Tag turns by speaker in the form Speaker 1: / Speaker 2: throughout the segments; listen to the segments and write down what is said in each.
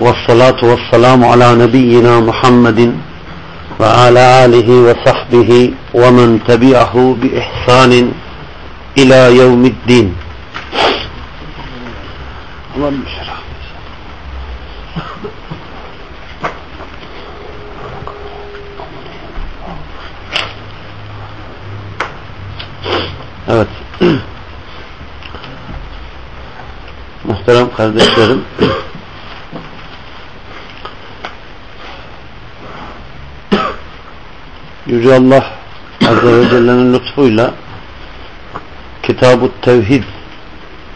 Speaker 1: والصلاة والسلام على نبينا محمد وعلى آله وصحبه ومن تبعه بإحسان إلى يوم الدين Evet. Muhterem kardeşlerim Yüce Allah Azze ve Celle'nin lütfuyla Kitab-ı Tevhid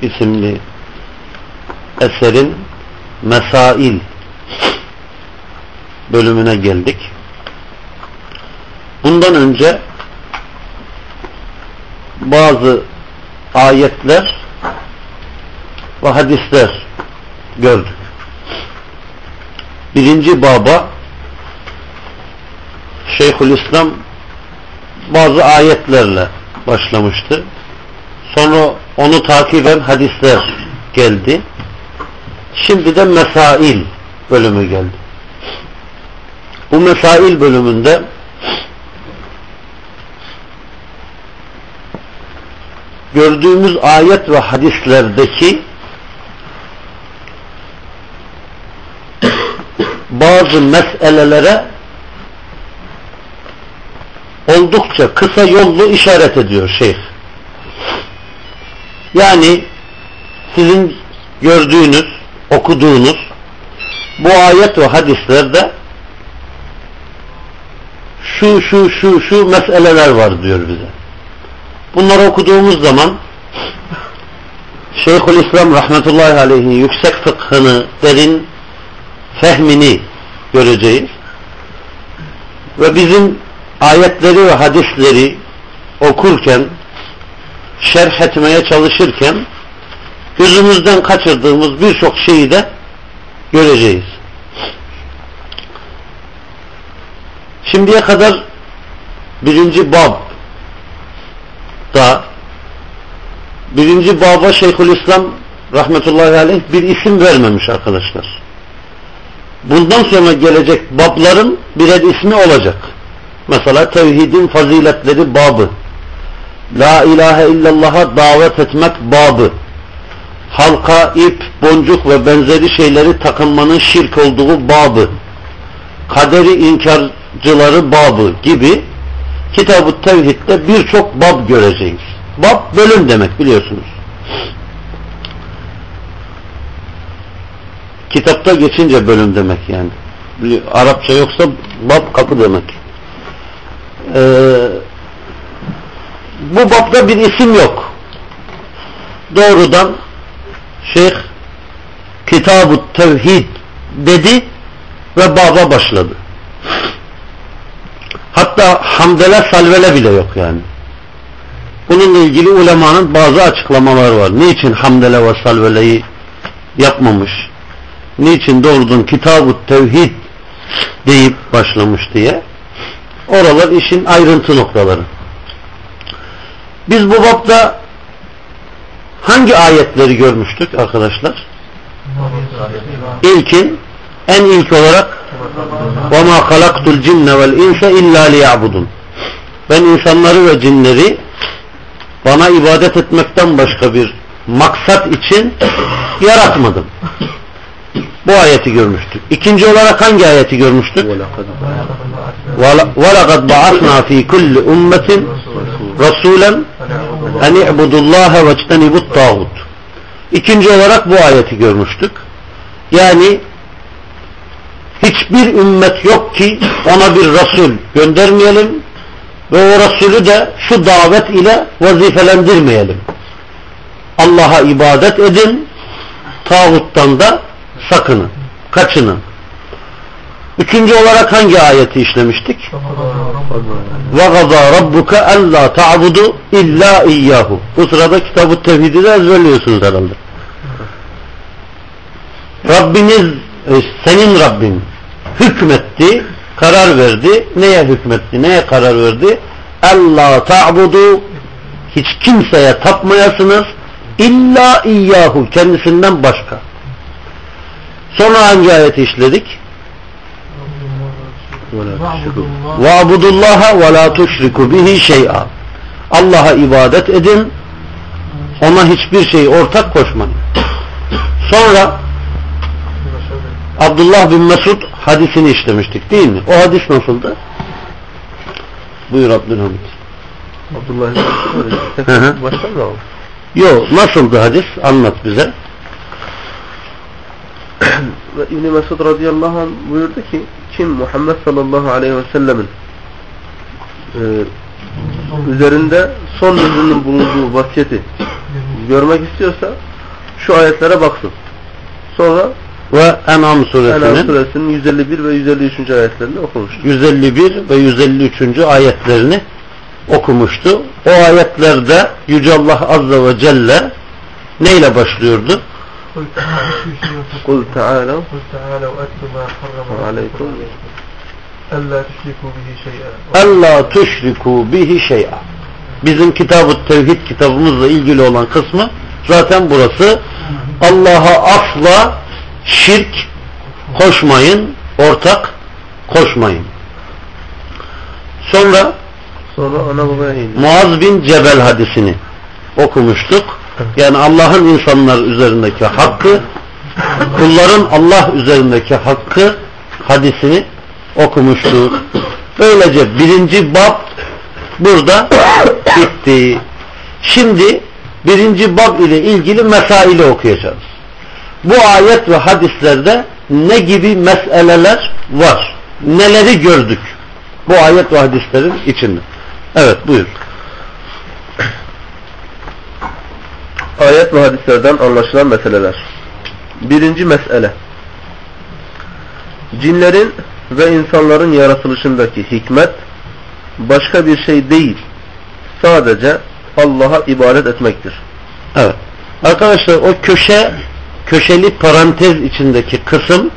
Speaker 1: isimli eserin Mesail bölümüne geldik. Bundan önce bazı ayetler ve hadisler gördük. Birinci baba Şeyhülislam bazı ayetlerle başlamıştı. Sonra onu takiben hadisler geldi. Şimdi de mesail bölümü geldi. Bu mesail bölümünde gördüğümüz ayet ve hadislerdeki bazı meselelere oldukça kısa yollu işaret ediyor şeyh. Yani sizin gördüğünüz, okuduğunuz bu ayet ve hadislerde şu şu şu şu meseleler var diyor bize. Bunları okuduğumuz zaman Şeyhülislam rahmetullahi aleyhi yüksek fıkhını, derin fehmini göreceğiz. Ve bizim ayetleri ve hadisleri okurken şerh etmeye çalışırken gözümüzden kaçırdığımız birçok şeyi de göreceğiz. Şimdiye kadar birinci bab da birinci baba Şeyhülislam rahmetullahi aleyh bir isim vermemiş arkadaşlar. Bundan sonra gelecek babların birer ismi olacak. Mesela tevhidin faziletleri babı. La ilahe illallah'a davet etmek babı. Halka ip, boncuk ve benzeri şeyleri takınmanın şirk olduğu babı. Kaderi inkarcıları babı gibi Kitab-ı Tevhid'de birçok bab göreceğiz. Bab bölüm demek biliyorsunuz. Kitapta geçince bölüm demek yani. Arapça yoksa bab kapı demek. Ee, bu babda bir isim yok. Doğrudan Şeyh Kitab-ı Tevhid dedi ve baba başladı. Hatta hamdele salvele bile yok yani. Bununla ilgili ulemanın bazı açıklamaları var. Niçin hamdele ve salveleyi yapmamış? Niçin doğrudan Kitab-ı Tevhid deyip başlamış diye. Oralar işin ayrıntı noktaları. Biz bu babda hangi ayetleri görmüştük arkadaşlar? İlkin en ilk olarak وَمَا خَلَقْتُ الْجِنَّ وَالْاِنْسَ اِلَّا لِيَعْبُدُونَ Ben insanları ve cinleri bana ibadet etmekten başka bir maksat için yaratmadım. Bu ayeti görmüştük. İkinci olarak hangi ayeti görmüştük? وَلَقَدْ بَعَثْنَا ف۪ي كُلِّ اُمَّةٍ رَسُولًا اَنْ اِعْبُدُ اللّٰهَ وَاجْتَنِبُ الطَّاغُتُ İkinci olarak bu ayeti görmüştük. Yani hiçbir ümmet yok ki ona bir Resul göndermeyelim ve o Resulü de şu davet ile vazifelendirmeyelim. Allah'a ibadet edin, tağuttan da sakının, kaçının. Üçüncü olarak hangi ayeti işlemiştik? وَغَضَى رَبُّكَ أَلَّا تَعْبُدُ اِلَّا اِيَّهُ Bu sırada kitabı tevhidi de ezberliyorsunuz herhalde. Rabbiniz, e, senin Rabbin hükmetti, karar verdi. Neye hükmetti, neye karar verdi? اَلَّا تَعْبُدُ Hiç kimseye tapmayasınız illa iyyahu kendisinden başka. Sonra hangi ayeti işledik? وَعْبُدُ اللّٰهَ وَلَا تُشْرِكُ بِهِ شَيْئًا Allah'a ibadet edin, ona hiçbir şey ortak koşmayın. Sonra Abdullah bin Mesud hadisini işlemiştik değil mi? O hadis nasıldı? Buyur Abdülhamid.
Speaker 2: Abdullah bin Mesud baştan mı
Speaker 1: Yok nasıldı hadis? Anlat bize.
Speaker 2: İbn Mesud radıyallahu anh buyurdu ki kim Muhammed sallallahu aleyhi ve sellemin e, üzerinde son sözünün bulunduğu vasiyeti görmek istiyorsa şu ayetlere baksın. Sonra
Speaker 1: ve En'am suresinin,
Speaker 2: En'am suresinin 151 ve 153. ayetlerini okumuştu.
Speaker 1: 151 ve 153. ayetlerini okumuştu. O ayetlerde Yüce Allah Azze ve Celle neyle başlıyordu?
Speaker 2: قل تعالوا
Speaker 3: قل تعالوا أتل ما حرم
Speaker 2: عليكم
Speaker 3: ألا تشركوا به شيئا
Speaker 1: ألا تشركوا به شيئا Bizim kitab-ı tevhid kitabımızla ilgili olan kısmı zaten burası. Allah'a asla şirk koşmayın, ortak koşmayın. Sonra
Speaker 2: Sonra ana babaya indi.
Speaker 1: Muaz bin Cebel hadisini okumuştuk. Yani Allah'ın insanlar üzerindeki hakkı, kulların Allah üzerindeki hakkı hadisini okumuştuk. Böylece birinci bab burada bitti. Şimdi birinci bab ile ilgili mesaili okuyacağız. Bu ayet ve hadislerde ne gibi meseleler var? Neleri gördük? Bu ayet ve hadislerin içinde. Evet buyur.
Speaker 2: Ayet ve hadislerden anlaşılan meseleler. Birinci mesele. Cinlerin ve insanların yaratılışındaki hikmet başka bir şey değil. Sadece Allah'a ibadet etmektir.
Speaker 1: Evet. Arkadaşlar o köşe köşeli parantez içindeki kısım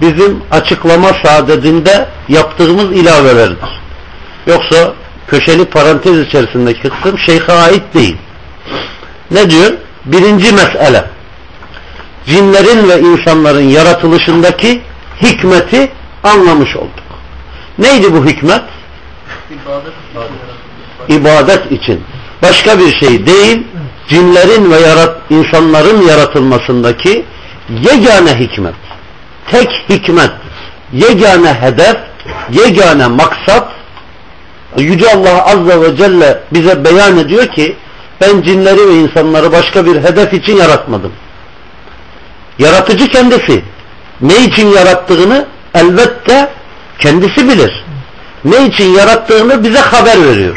Speaker 1: bizim açıklama saadetinde yaptığımız ilavelerdir. Yoksa köşeli parantez içerisindeki kısım şeyhe ait değil. Ne diyor? Birinci mesele. Cinlerin ve insanların yaratılışındaki hikmeti anlamış olduk. Neydi bu hikmet? İbadet için. Başka bir şey değil. Cinlerin ve yarat insanların yaratılmasındaki yegane hikmet. Tek hikmet. Yegane hedef, yegane maksat Yüce Allah Azze ve Celle bize beyan ediyor ki ben cinleri ve insanları başka bir hedef için yaratmadım. Yaratıcı kendisi. Ne için yarattığını elbette kendisi bilir. Ne için yarattığını bize haber veriyor.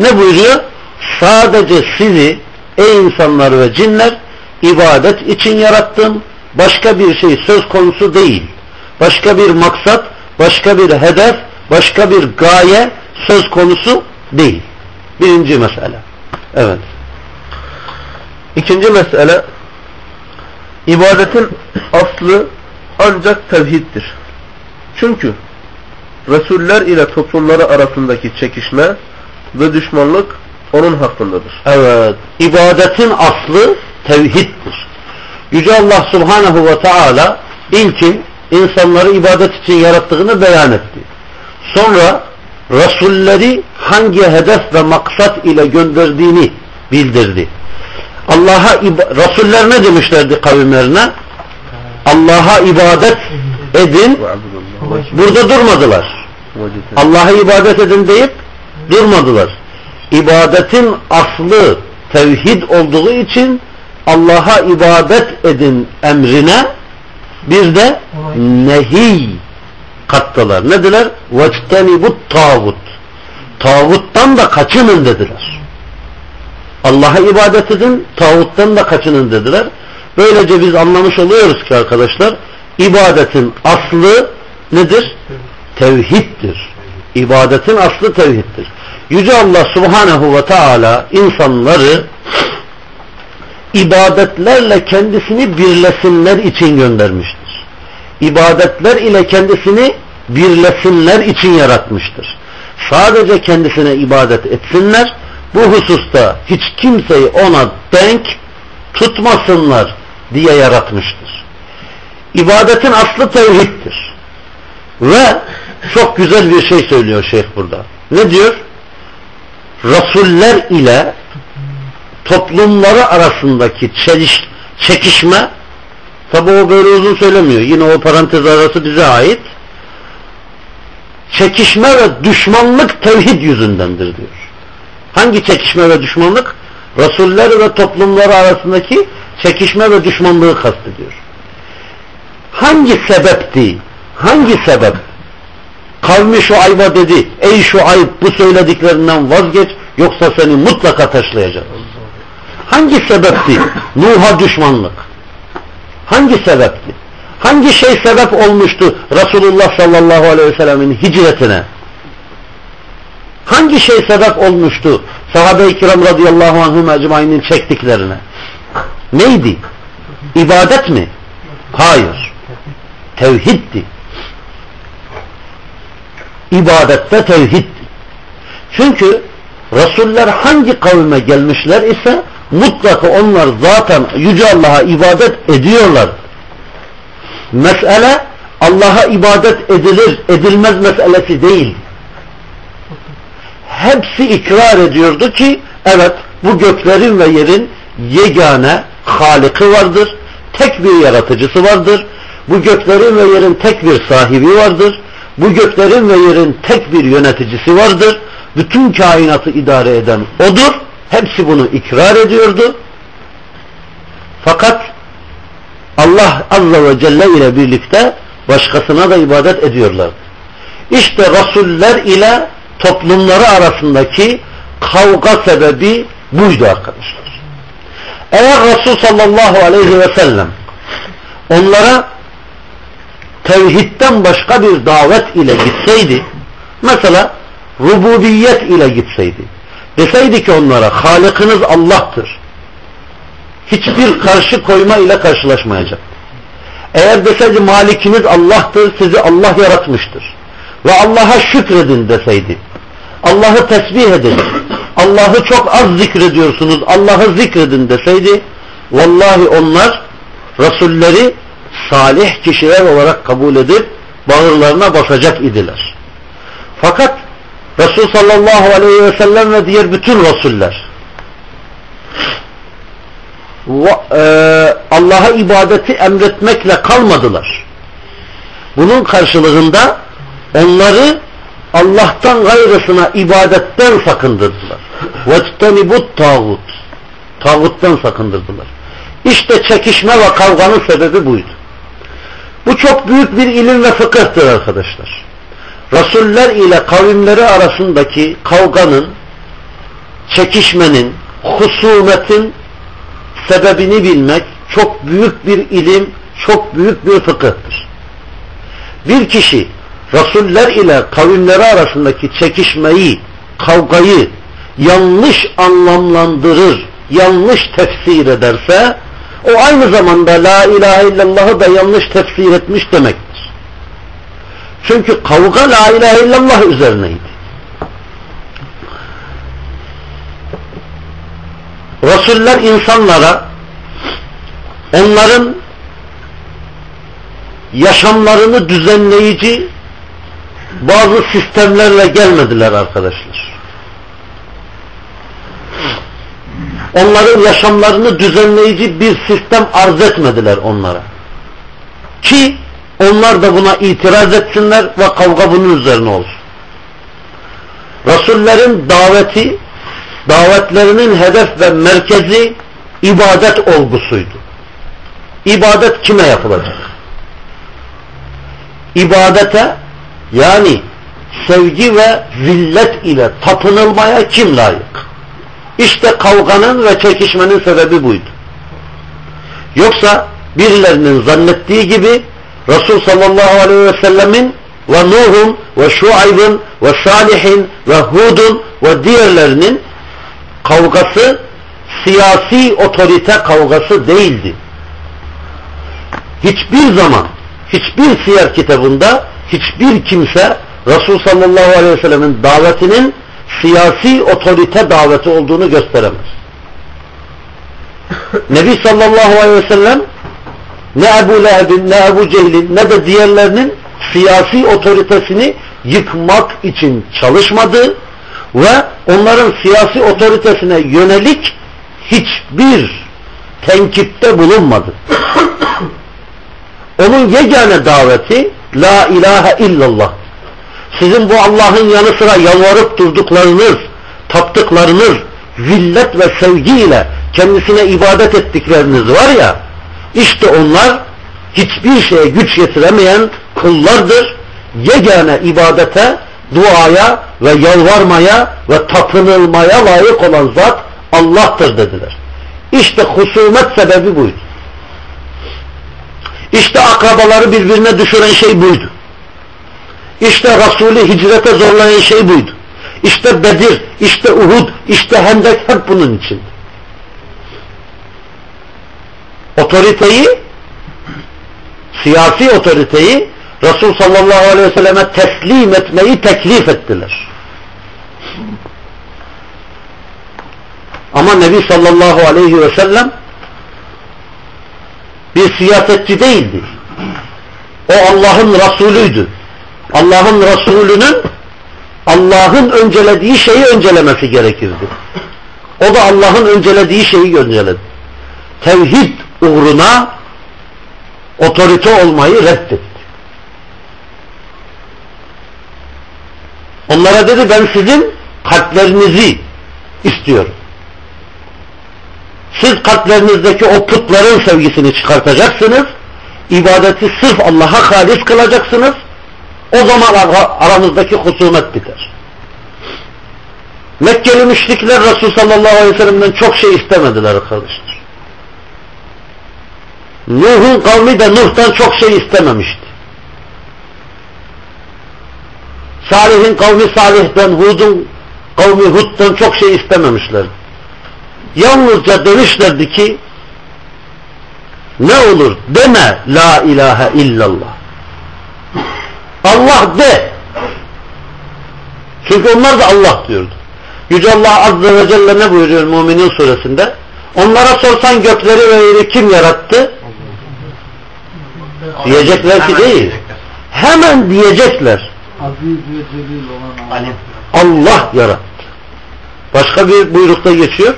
Speaker 1: Ne buyuruyor? Sadece sizi ey insanlar ve cinler ibadet için yarattım. Başka bir şey söz konusu değil. Başka bir maksat, başka bir hedef, başka bir gaye söz konusu değil. Birinci mesele. Evet.
Speaker 2: İkinci mesele ibadetin aslı ancak tevhiddir. Çünkü Resuller ile toplumları arasındaki çekişme ve düşmanlık onun hakkındadır.
Speaker 1: Evet. İbadetin aslı tevhiddir. Yüce Allah Subhanahu ve Teala ilkin insanları ibadet için yarattığını beyan etti. Sonra Resulleri hangi hedef ve maksat ile gönderdiğini bildirdi. Allah'a Resuller ne demişlerdi kavimlerine? Allah'a ibadet edin. Burada durmadılar. Allah'a ibadet edin deyip durmadılar. İbadetin aslı tevhid olduğu için Allah'a ibadet edin emrine bir de nehiy kattılar. Ne dediler? وَاجْتَنِبُ tağut. Tağuttan da kaçının dediler. Allah'a ibadet edin, tağuttan da kaçının dediler. Böylece biz anlamış oluyoruz ki arkadaşlar, ibadetin aslı nedir? Tevhiddir. İbadetin aslı tevhiddir. Yüce Allah Subhanahu ve Teala insanları ibadetlerle kendisini birlesinler için göndermiştir ibadetler ile kendisini birlesinler için yaratmıştır. Sadece kendisine ibadet etsinler, bu hususta hiç kimseyi ona denk tutmasınlar diye yaratmıştır. İbadetin aslı tevhiddir. Ve çok güzel bir şey söylüyor şeyh burada. Ne diyor? Rasuller ile toplumları arasındaki çeliş, çekişme tabi o böyle uzun söylemiyor. Yine o parantez arası bize ait. Çekişme ve düşmanlık tevhid yüzündendir diyor. Hangi çekişme ve düşmanlık? Rasuller ve toplumları arasındaki çekişme ve düşmanlığı kastediyor. Hangi sebepti? Hangi sebep? Kavmi şu ayva dedi. Ey şu ayıp bu söylediklerinden vazgeç yoksa seni mutlaka taşlayacağız. Hangi sebepti? Nuh'a düşmanlık. Hangi sebepti? Hangi şey sebep olmuştu Resulullah sallallahu aleyhi ve sellemin hicretine? Hangi şey sebep olmuştu sahabe-i kiram radıyallahu anhum ecmainin çektiklerine? Neydi? İbadet mi? Hayır. Tevhiddi. İbadette tevhiddi. Çünkü Resuller hangi kavme gelmişler ise mutlaka onlar zaten Yüce Allah'a ibadet ediyorlar. Mesele Allah'a ibadet edilir, edilmez meselesi değil. Hepsi ikrar ediyordu ki evet bu göklerin ve yerin yegane Halik'i vardır. Tek bir yaratıcısı vardır. Bu göklerin ve yerin tek bir sahibi vardır. Bu göklerin ve yerin tek bir yöneticisi vardır. Bütün kainatı idare eden odur. Hepsi bunu ikrar ediyordu. Fakat Allah Azze ve Celle ile birlikte başkasına da ibadet ediyorlar. İşte Resuller ile toplumları arasındaki kavga sebebi buydu arkadaşlar. Eğer Resul sallallahu aleyhi ve sellem onlara tevhidden başka bir davet ile gitseydi mesela rububiyet ile gitseydi deseydi ki onlara Halıkınız Allah'tır hiçbir karşı koyma ile karşılaşmayacak eğer deseydi malikiniz Allah'tır sizi Allah yaratmıştır ve Allah'a şükredin deseydi Allah'ı tesbih edin Allah'ı çok az zikrediyorsunuz Allah'ı zikredin deseydi vallahi onlar Resulleri salih kişiler olarak kabul edip bağırlarına basacak idiler. Fakat Resul sallallahu aleyhi ve sellem ve diğer bütün Resuller e, Allah'a ibadeti emretmekle kalmadılar. Bunun karşılığında onları Allah'tan gayrısına ibadetten sakındırdılar. وَاجْتَنِبُ tağut Tağuttan sakındırdılar. İşte çekişme ve kavganın sebebi buydu. Bu çok büyük bir ilim ve fıkıhtır arkadaşlar. Rasuller ile kavimleri arasındaki kavganın, çekişmenin, husumetin sebebini bilmek çok büyük bir ilim, çok büyük bir fıkıhtır. Bir kişi Rasuller ile kavimleri arasındaki çekişmeyi, kavgayı yanlış anlamlandırır, yanlış tefsir ederse o aynı zamanda la ilahe illallah'ı da yanlış tefsir etmiş demektir. Çünkü kavga la ilahe illallah üzerineydi. Resuller insanlara onların yaşamlarını düzenleyici bazı sistemlerle gelmediler arkadaşlar. onların yaşamlarını düzenleyici bir sistem arz etmediler onlara. Ki onlar da buna itiraz etsinler ve kavga bunun üzerine olsun. Resullerin daveti, davetlerinin hedef ve merkezi ibadet olgusuydu. İbadet kime yapılacak? İbadete yani sevgi ve zillet ile tapınılmaya kim layık? İşte kavganın ve çekişmenin sebebi buydu. Yoksa birilerinin zannettiği gibi Resul sallallahu aleyhi ve sellemin ve Nuh'un ve Şuayb'ın ve Salih'in ve Hud'un ve diğerlerinin kavgası siyasi otorite kavgası değildi. Hiçbir zaman hiçbir siyer kitabında hiçbir kimse Resul sallallahu aleyhi ve sellemin davetinin siyasi otorite daveti olduğunu gösteremez. Nebi sallallahu aleyhi ve sellem ne Ebu Leheb'in, ne Ebu Cehil'in, ne de diğerlerinin siyasi otoritesini yıkmak için çalışmadı ve onların siyasi otoritesine yönelik hiçbir tenkitte bulunmadı. Onun yegane daveti La ilahe illallah. Sizin bu Allah'ın yanı sıra yalvarıp durduklarınız, taptıklarınız, zillet ve sevgiyle kendisine ibadet ettikleriniz var ya, işte onlar hiçbir şeye güç yetiremeyen kullardır. Yegane ibadete, duaya ve yalvarmaya ve tapınılmaya layık olan zat Allah'tır dediler. İşte husumet sebebi buydu. İşte akrabaları birbirine düşüren şey buydu. İşte Resulü hicrete zorlayan şey buydu. İşte Bedir, işte Uhud, işte Hendek hep bunun için. Otoriteyi, siyasi otoriteyi Resul sallallahu aleyhi ve selleme teslim etmeyi teklif ettiler. Ama Nebi sallallahu aleyhi ve sellem bir siyasetçi değildi. O Allah'ın Resulüydü. Allah'ın Resulünün Allah'ın öncelediği şeyi öncelemesi gerekirdi. O da Allah'ın öncelediği şeyi önceledi. Tevhid uğruna otorite olmayı reddetti. Onlara dedi ben sizin kalplerinizi istiyorum. Siz kalplerinizdeki o putların sevgisini çıkartacaksınız. İbadeti sırf Allah'a halis kılacaksınız. O zaman aramızdaki husumet biter. Mekkeli müşrikler Resul sallallahu aleyhi ve sellem'den çok şey istemediler arkadaşlar. Nuh'un kavmi de Nuh'tan çok şey istememişti. Salih'in kavmi Salih'ten, Hud'un kavmi Hud'dan çok şey istememişlerdi. Yalnızca demişlerdi ki ne olur deme la ilahe illallah. Allah de. Çünkü onlar da Allah diyordu. Yüce Allah Azze ve Celle ne buyuruyor Müminin suresinde? Onlara sorsan gökleri ve yeri kim yarattı? Diyecekler ki değil. Hemen diyecekler. Allah yarattı. Başka bir buyrukta geçiyor.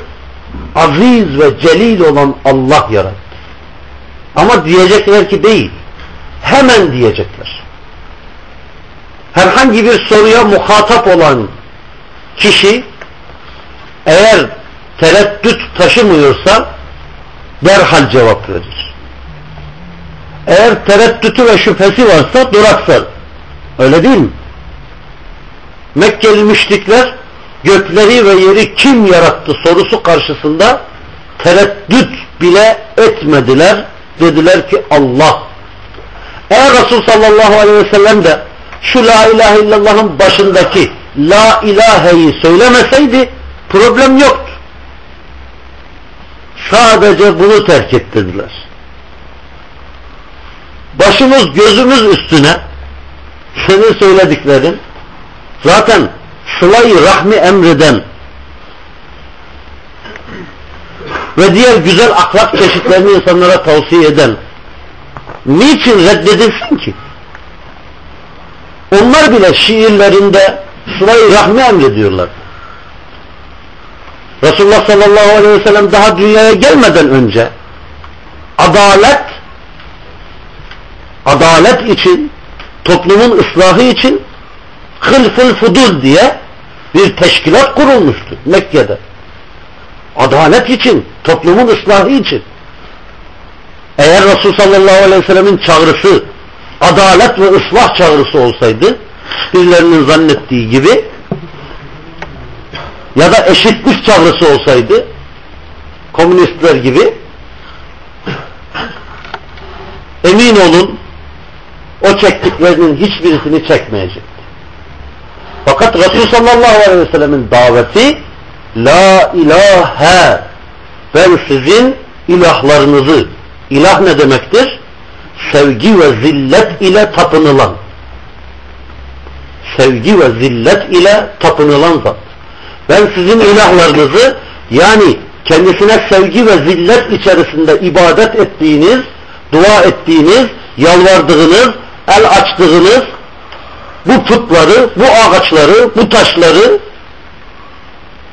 Speaker 1: Aziz ve celil olan Allah yarattı. Ama diyecekler ki değil. Hemen diyecekler. Herhangi bir soruya muhatap olan kişi eğer tereddüt taşımıyorsa derhal cevap verir. Eğer tereddütü ve şüphesi varsa duraksar. Öyle değil mi? Mekkeli müşrikler gökleri ve yeri kim yarattı sorusu karşısında tereddüt bile etmediler. Dediler ki Allah. Eğer Resul sallallahu aleyhi ve sellem de şu la ilahe illallah'ın başındaki la ilaheyi söylemeseydi problem yoktu. Sadece bunu terk ettirdiler. Başımız gözümüz üstüne senin söylediklerin zaten sılayı rahmi emreden ve diğer güzel ahlak çeşitlerini insanlara tavsiye eden niçin reddedilsin ki? Onlar bile şiirlerinde sılayı rahmi emrediyorlar. Resulullah sallallahu aleyhi ve sellem daha dünyaya gelmeden önce adalet adalet için toplumun ıslahı için Hılful Fudul diye bir teşkilat kurulmuştu Mekke'de. Adalet için, toplumun ıslahı için. Eğer Resul sallallahu aleyhi ve sellemin çağrısı adalet ve ıslah çağrısı olsaydı birilerinin zannettiği gibi ya da eşitlik çağrısı olsaydı komünistler gibi emin olun o çektiklerinin hiçbirisini çekmeyecek. Fakat Resul sallallahu aleyhi ve sellemin daveti La ilahe ben sizin ilahlarınızı ilah ne demektir? Sevgi ve zillet ile tapınılan sevgi ve zillet ile tapınılan zat. Ben sizin ilahlarınızı yani kendisine sevgi ve zillet içerisinde ibadet ettiğiniz dua ettiğiniz, yalvardığınız, el açtığınız bu putları, bu ağaçları, bu taşları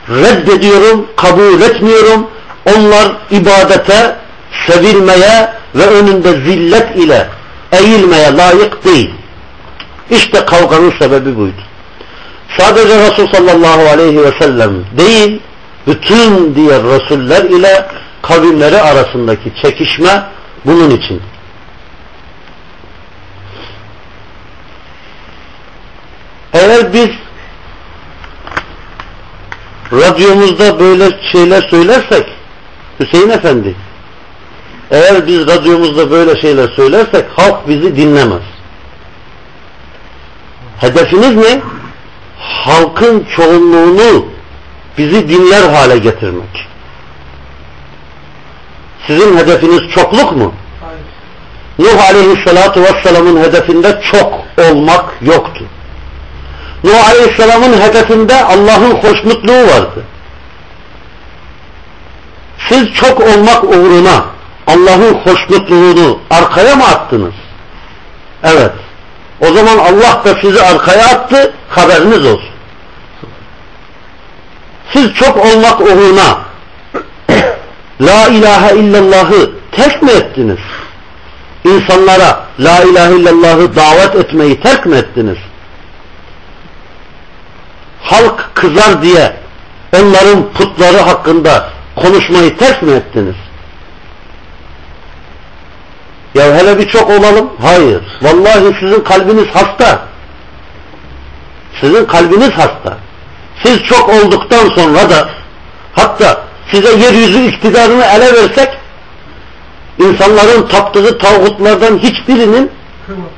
Speaker 1: reddediyorum, kabul etmiyorum. Onlar ibadete, sevilmeye ve önünde zillet ile eğilmeye layık değil. İşte kavganın sebebi buydu. Sadece Resul sallallahu aleyhi ve sellem değil, bütün diğer Resuller ile kavimleri arasındaki çekişme bunun için. Eğer biz radyomuzda böyle şeyler söylersek Hüseyin Efendi eğer biz radyomuzda böyle şeyler söylersek halk bizi dinlemez. Hedefiniz ne? Halkın çoğunluğunu bizi dinler hale getirmek. Sizin hedefiniz çokluk mu?
Speaker 3: Hayır.
Speaker 1: Nuh Aleyhisselatü Vesselam'ın hedefinde çok olmak yoktu. Nuh Aleyhisselam'ın hedefinde Allah'ın hoşnutluğu vardı. Siz çok olmak uğruna Allah'ın hoşnutluğunu arkaya mı attınız? Evet. O zaman Allah da sizi arkaya attı, haberiniz olsun. Siz çok olmak uğruna La ilahe illallah'ı terk mi ettiniz? İnsanlara La ilahe illallah'ı davet etmeyi terk mi ettiniz? Halk kızar diye onların putları hakkında konuşmayı terk mi ettiniz? Ya hele bir çok olalım. Hayır. Vallahi sizin kalbiniz hasta. Sizin kalbiniz hasta. Siz çok olduktan sonra da hatta size yeryüzü iktidarını ele versek insanların taptığı tağutlardan hiçbirinin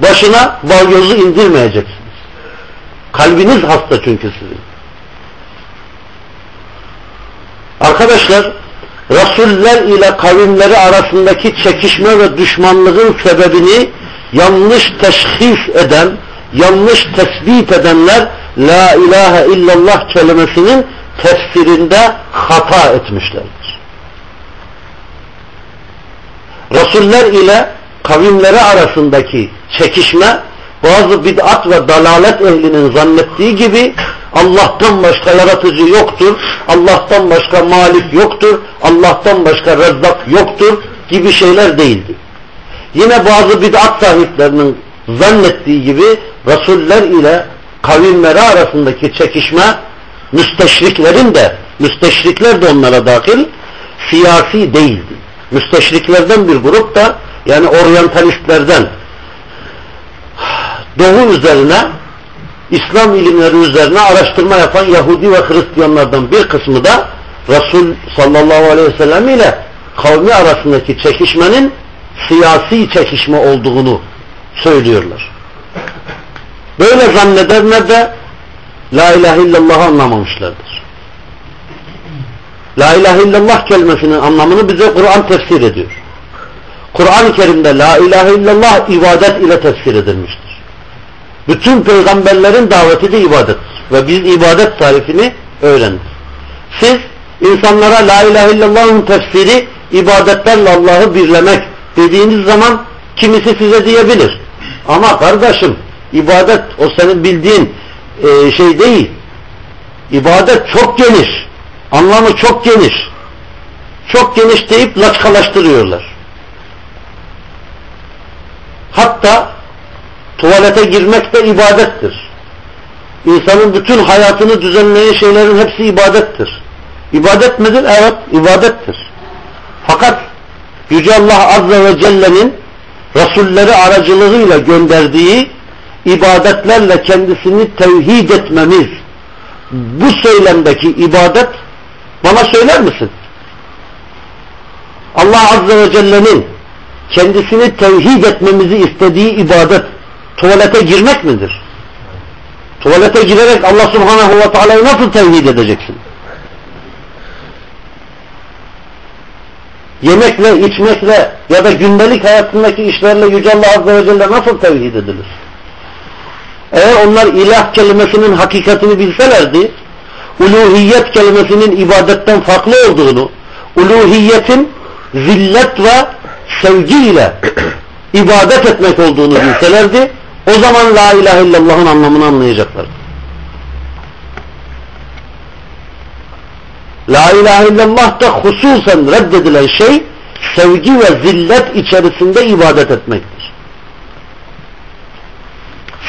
Speaker 1: başına balyozu indirmeyeceksiniz. Kalbiniz hasta çünkü sizin. Arkadaşlar Resuller ile kavimleri arasındaki çekişme ve düşmanlığın sebebini yanlış teşhis eden, yanlış tespit edenler La ilahe illallah kelimesinin tefsirinde hata etmişlerdir. Resuller ile kavimleri arasındaki çekişme bazı bid'at ve dalalet ehlinin zannettiği gibi Allah'tan başka yaratıcı yoktur, Allah'tan başka malik yoktur, Allah'tan başka rezzak yoktur gibi şeyler değildi. Yine bazı bid'at sahiplerinin zannettiği gibi Resuller ile kavimleri arasındaki çekişme müsteşriklerin de, müsteşrikler de onlara dahil siyasi değildi. Müsteşriklerden bir grup da yani oryantalistlerden doğu üzerine İslam ilimleri üzerine araştırma yapan Yahudi ve Hristiyanlardan bir kısmı da Resul sallallahu aleyhi ve sellem ile kavmi arasındaki çekişmenin siyasi çekişme olduğunu söylüyorlar. Böyle zannedenler de La ilahe illallah'ı anlamamışlardır. La ilahe illallah kelimesinin anlamını bize Kur'an tefsir ediyor. Kur'an-ı Kerim'de La ilahe illallah ibadet ile tefsir edilmiştir. Bütün peygamberlerin daveti de ibadettir. Ve biz ibadet tarifini öğrendik. Siz insanlara La ilahe illallah'ın tefsiri ibadetlerle Allah'ı birlemek dediğiniz zaman kimisi size diyebilir. Ama kardeşim ibadet o senin bildiğin e, şey değil. İbadet çok geniş. Anlamı çok geniş. Çok geniş deyip laçkalaştırıyorlar. Hatta tuvalete girmek de ibadettir. İnsanın bütün hayatını düzenleyen şeylerin hepsi ibadettir. İbadet midir? Evet, ibadettir. Fakat Yüce Allah Azze ve Celle'nin Resulleri aracılığıyla gönderdiği ibadetlerle kendisini tevhid etmemiz bu söylemdeki ibadet bana söyler misin? Allah Azze ve Celle'nin kendisini tevhid etmemizi istediği ibadet tuvalete girmek midir? Tuvalete girerek Allah Subhanahu ve Teala'yı nasıl tevhid edeceksin? Yemekle, içmekle ya da gündelik hayatındaki işlerle Yüce Allah Azze ve Celle nasıl tevhid edilir? Eğer onlar ilah kelimesinin hakikatini bilselerdi, uluhiyet kelimesinin ibadetten farklı olduğunu, uluhiyetin zillet ve sevgi ile ibadet etmek olduğunu bilselerdi o zaman la ilahe illallah'ın anlamını anlayacaklar. La ilahe illallah da hususen reddedilen şey sevgi ve zillet içerisinde ibadet etmektir.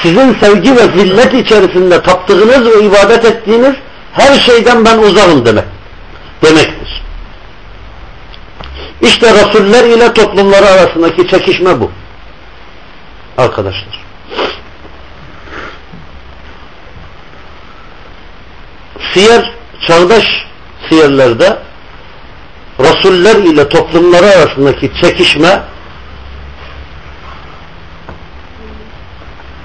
Speaker 1: Sizin sevgi ve zillet içerisinde taptığınız ve ibadet ettiğiniz her şeyden ben uzakım demek. Demektir. İşte Resuller ile toplumları arasındaki çekişme bu. Arkadaşlar. Siyer, çağdaş siyerlerde Resuller ile toplumları arasındaki çekişme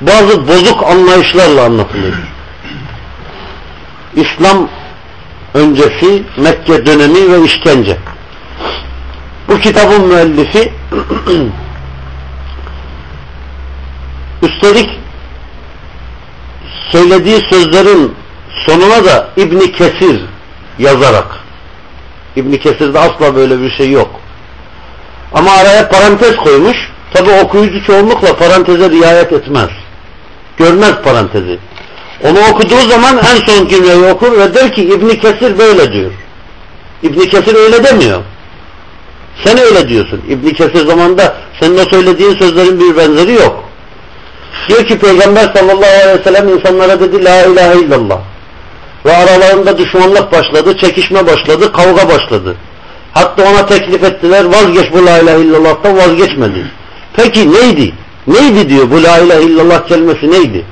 Speaker 1: bazı bozuk anlayışlarla anlatılıyor. İslam öncesi Mekke dönemi ve işkence. Bu kitabın müellifi üstelik söylediği sözlerin sonuna da İbni Kesir yazarak İbni Kesir'de asla böyle bir şey yok. Ama araya parantez koymuş. Tabi okuyucu çoğunlukla paranteze riayet etmez. Görmez parantezi. Onu okuduğu zaman en son cümleyi okur ve der ki İbni Kesir böyle diyor. İbni Kesir öyle demiyor. Sen öyle diyorsun. İbni Kesir zamanında senin o söylediğin sözlerin bir benzeri yok. Diyor ki Peygamber sallallahu aleyhi ve sellem insanlara dedi La ilahe illallah. Ve aralarında düşmanlık başladı, çekişme başladı, kavga başladı. Hatta ona teklif ettiler, vazgeç bu la ilahe illallah'tan vazgeçmedi. Peki neydi? Neydi diyor bu la ilahe illallah kelimesi neydi?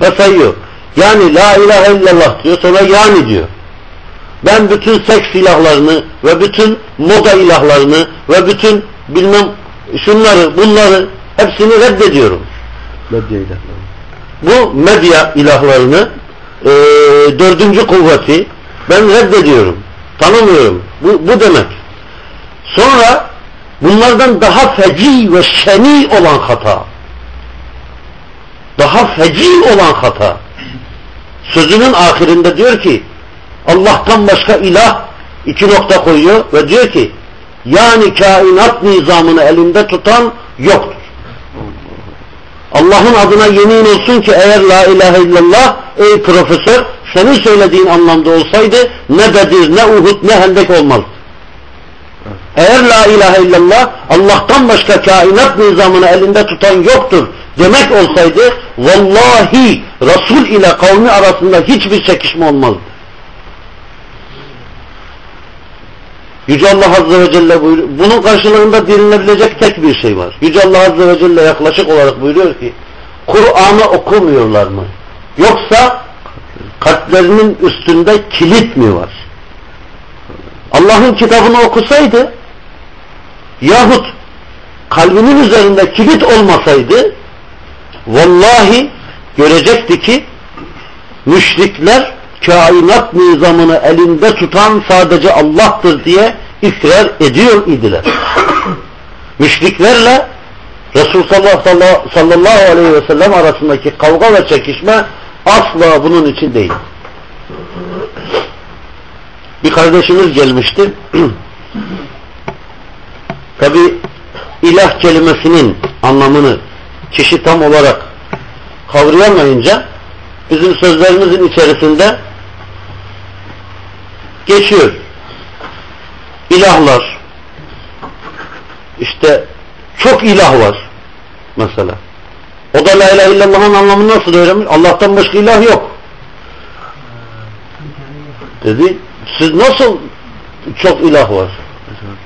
Speaker 1: Ve sayıyor. Yani la ilahe illallah diyor sonra yani diyor. Ben bütün seks ilahlarını ve bütün moda ilahlarını ve bütün bilmem şunları bunları hepsini reddediyorum.
Speaker 2: Medya ilahları.
Speaker 1: Bu medya ilahlarını e, dördüncü kuvveti ben reddediyorum. Tanımıyorum. Bu, bu demek. Sonra bunlardan daha feci ve şeni olan hata. Daha feci olan hata. Sözünün ahirinde diyor ki Allah'tan başka ilah iki nokta koyuyor ve diyor ki yani kainat nizamını elinde tutan yoktur. Allah'ın adına yemin olsun ki eğer la ilahe illallah ey profesör senin söylediğin anlamda olsaydı ne Bedir ne Uhud ne Hendek olmaz. Eğer la ilahe illallah Allah'tan başka kainat nizamını elinde tutan yoktur demek olsaydı vallahi Resul ile kavmi arasında hiçbir çekişme olmazdı. Yüce Allah Azze ve Celle buyuruyor. Bunun karşılığında dinilebilecek tek bir şey var. Yüce Allah Azze ve Celle yaklaşık olarak buyuruyor ki Kur'an'ı okumuyorlar mı? Yoksa kalplerinin üstünde kilit mi var? Allah'ın kitabını okusaydı yahut kalbinin üzerinde kilit olmasaydı vallahi görecekti ki müşrikler kainat nizamını elinde tutan sadece Allah'tır diye ikrar ediyor idiler. Müşriklerle Resul sallallahu aleyhi ve sellem arasındaki kavga ve çekişme asla bunun için değil. Bir kardeşimiz gelmişti. Tabi ilah kelimesinin anlamını kişi tam olarak kavrayamayınca bizim sözlerimizin içerisinde geçiyor. İlahlar işte çok ilah var mesela. O da la ilahe illallah'ın anlamını nasıl öğrenmiş? Allah'tan başka ilah yok. Dedi siz nasıl çok ilah var?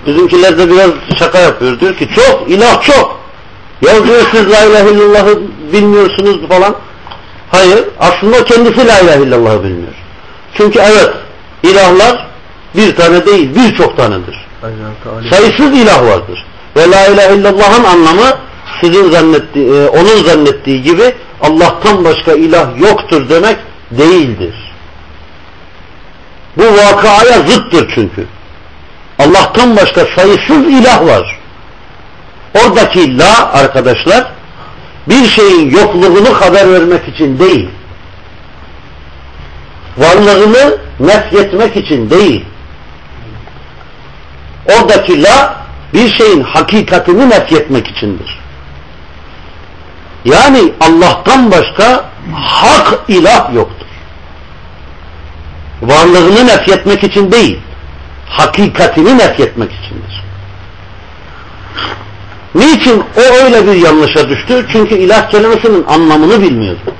Speaker 1: Bizimkiler de biraz şaka yapıyor. Diyor ki çok ilah çok. Ya diyor siz la ilahe illallah'ı bilmiyorsunuz falan. Hayır. Aslında kendisi la ilahe illallah'ı bilmiyor. Çünkü evet ilahlar bir tane değil birçok tanedir. Sayısız ilah vardır. Ve la ilahe illallah'ın anlamı sizin zannettiği, e, onun zannettiği gibi Allah'tan başka ilah yoktur demek değildir. Bu vakaya zıttır çünkü. Allah'tan başka sayısız ilah var. Oradaki la arkadaşlar bir şeyin yokluğunu haber vermek için değil. Varlığını nefyetmek için değil. Oradaki la bir şeyin hakikatini nefyetmek içindir. Yani Allah'tan başka hak ilah yoktur. Varlığını nefyetmek için değil, hakikatini nefyetmek içindir. Niçin o öyle bir yanlışa düştü? Çünkü ilah kelimesinin anlamını bilmiyordu.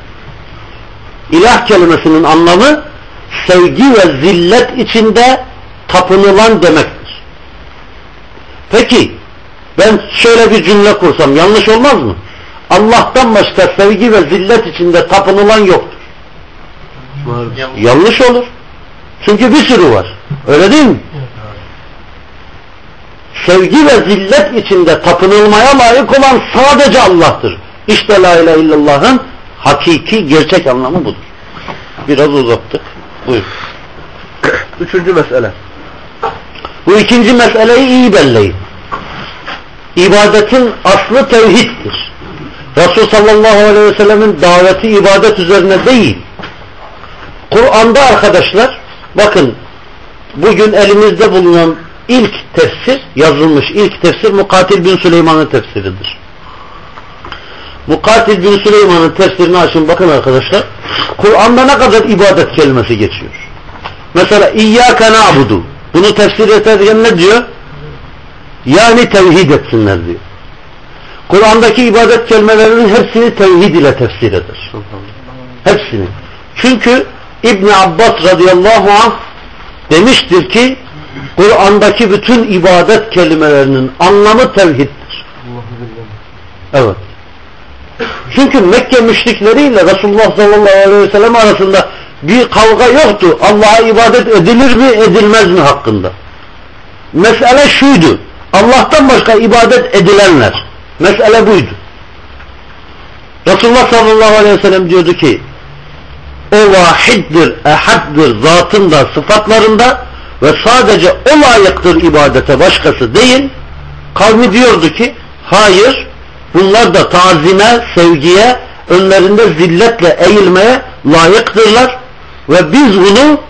Speaker 1: İlah kelimesinin anlamı sevgi ve zillet içinde tapınılan demektir. Peki ben şöyle bir cümle kursam yanlış olmaz mı? Allah'tan başka sevgi ve zillet içinde tapınılan yoktur. Yanlış olur. Çünkü bir sürü var. Öyle değil mi? Sevgi ve zillet içinde tapınılmaya layık olan sadece Allah'tır. İşte la ilahe illallah'ın hakiki gerçek anlamı budur. Biraz uzattık. Buyur.
Speaker 2: Üçüncü mesele.
Speaker 1: Bu ikinci meseleyi iyi belleyin. İbadetin aslı tevhiddir. Resul sallallahu aleyhi ve sellemin daveti ibadet üzerine değil. Kur'an'da arkadaşlar bakın bugün elimizde bulunan ilk tefsir yazılmış ilk tefsir Mukatil bin Süleyman'ın tefsiridir. Mukatil bin Süleyman'ın tefsirini açın bakın arkadaşlar. Kur'an'da ne kadar ibadet kelimesi geçiyor. Mesela İyyâke na'budu. Bunu tefsir ederken ne diyor? Yani tevhid etsinler diyor. Kur'an'daki ibadet kelimelerinin hepsini tevhid ile tefsir eder. Hepsini. Çünkü İbn Abbas radıyallahu anh demiştir ki Kur'an'daki bütün ibadet kelimelerinin anlamı tevhiddir. Evet. Çünkü Mekke müşrikleriyle Resulullah sallallahu aleyhi ve sellem arasında bir kavga yoktu. Allah'a ibadet edilir mi edilmez mi hakkında. Mesele şuydu. Allah'tan başka ibadet edilenler. Mesele buydu. Resulullah sallallahu aleyhi ve sellem diyordu ki o vahiddir, ehaddir zatında, sıfatlarında ve sadece o layıktır ibadete başkası değil. Kavmi diyordu ki hayır bunlar da tazime, sevgiye, önlerinde zilletle eğilmeye layıktırlar ve biz bunu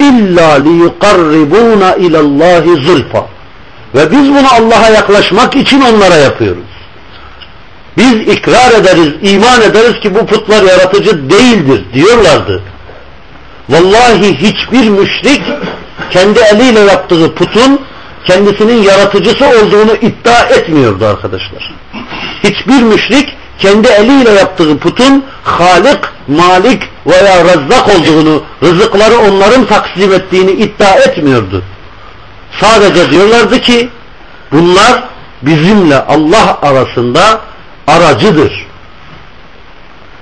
Speaker 1: illa liyukarribuna ilallahi zulfa ve biz bunu Allah'a yaklaşmak için onlara yapıyoruz. Biz ikrar ederiz, iman ederiz ki bu putlar yaratıcı değildir diyorlardı. Vallahi hiçbir müşrik kendi eliyle yaptığı putun kendisinin yaratıcısı olduğunu iddia etmiyordu arkadaşlar. Hiçbir müşrik kendi eliyle yaptığı putun Halik, Malik veya Rezzak olduğunu, rızıkları onların taksim ettiğini iddia etmiyordu. Sadece diyorlardı ki bunlar bizimle Allah arasında aracıdır.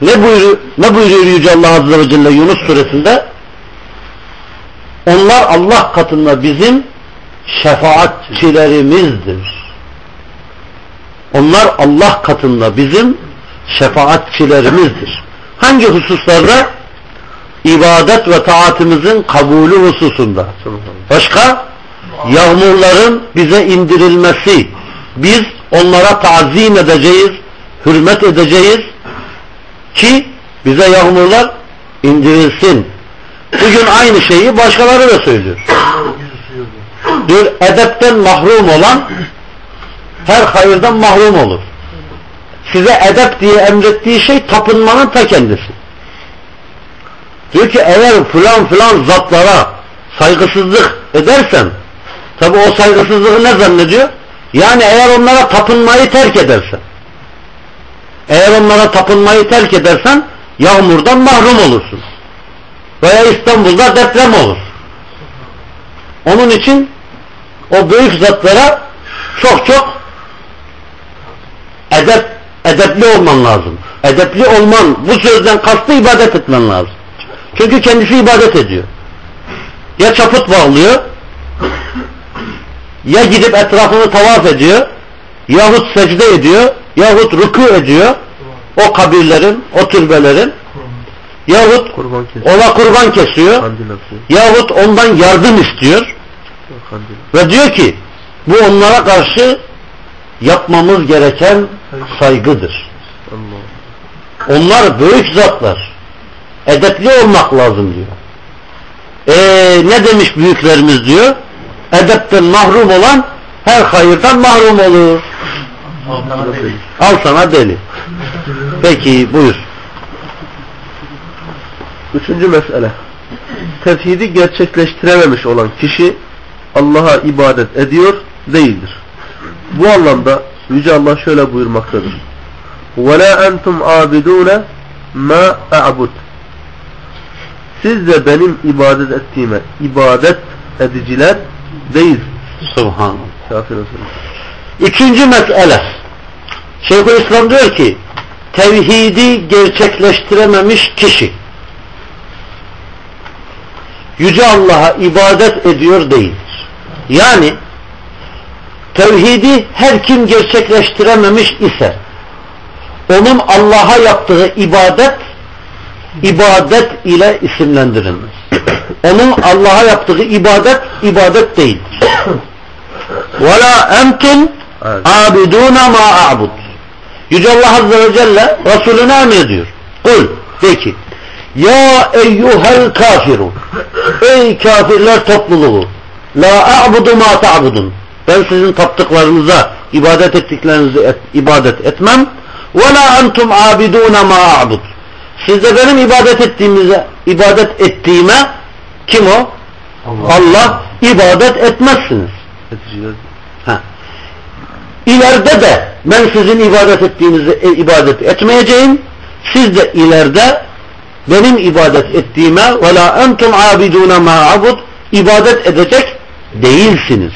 Speaker 1: Ne buyuruyor, ne buyuruyor Yüce Allah Azze ve Celle Yunus suresinde? Onlar Allah katında bizim şefaatçilerimizdir. Onlar Allah katında bizim şefaatçilerimizdir. Hangi hususlarda? İbadet ve taatimizin kabulü hususunda. Başka? Yağmurların bize indirilmesi. Biz onlara tazim edeceğiz, hürmet edeceğiz ki bize yağmurlar indirilsin. Bugün aynı şeyi başkaları da söylüyor. Diyor edepten mahrum olan her hayırdan mahrum olur. Size edep diye emrettiği şey tapınmanın ta kendisi. Diyor ki eğer filan filan zatlara saygısızlık edersen tabi o saygısızlığı ne zannediyor? Yani eğer onlara tapınmayı terk edersen eğer onlara tapınmayı terk edersen yağmurdan mahrum olursun. Veya İstanbul'da deprem olur. Onun için o büyük zatlara çok çok edep, edepli olman lazım. Edepli olman, bu sözden kastı ibadet etmen lazım. Çünkü kendisi ibadet ediyor. Ya çaput bağlıyor, ya gidip etrafını tavaf ediyor, yahut secde ediyor, yahut ruku ediyor, o kabirlerin, o türbelerin, yahut
Speaker 2: Kurban
Speaker 1: ona kurban kesiyor, yahut ondan yardım istiyor. Ve diyor ki bu onlara karşı yapmamız gereken saygıdır. Onlar büyük zatlar. Edepli olmak lazım diyor. Ee, ne demiş büyüklerimiz diyor? Edepten mahrum olan her hayırdan mahrum olur. Al sana deli. Peki buyur.
Speaker 2: Üçüncü mesele. Tevhidi gerçekleştirememiş olan kişi Allah'a ibadet ediyor değildir. Bu anlamda Yüce Allah şöyle buyurmaktadır. وَلَا أَنْتُمْ عَابِدُونَ مَا أَعْبُدُ Siz de benim ibadet ettiğime ibadet ediciler değil.
Speaker 1: Subhanallah.
Speaker 2: Kafir olsun.
Speaker 1: Üçüncü mesele. Şeyhülislam diyor ki tevhidi gerçekleştirememiş kişi Yüce Allah'a ibadet ediyor değildir. Yani tevhidi her kim gerçekleştirememiş ise onun Allah'a yaptığı ibadet ibadet ile isimlendirilmez. Onun Allah'a yaptığı ibadet ibadet değildir. وَلَا اَمْتُمْ abiduna ma a'bud. Yüce Allah Azze ve Celle Resulüne emrediyor. Kul de ki Ya eyyuhel kafiru Ey kafirler topluluğu La a'budu ma ta'budun Ben sizin taptıklarınıza ibadet ettiklerinizi et, ibadet etmem ve la entum abiduna ma a'bud Siz de benim ibadet ettiğimize ibadet ettiğime kim o? Allah, Allah ibadet etmezsiniz. Ha. İleride de ben sizin ibadet ettiğinizi e, ibadet etmeyeceğim. Siz de ileride benim ibadet ettiğime ve la entum abiduna ma abud ibadet edecek değilsiniz.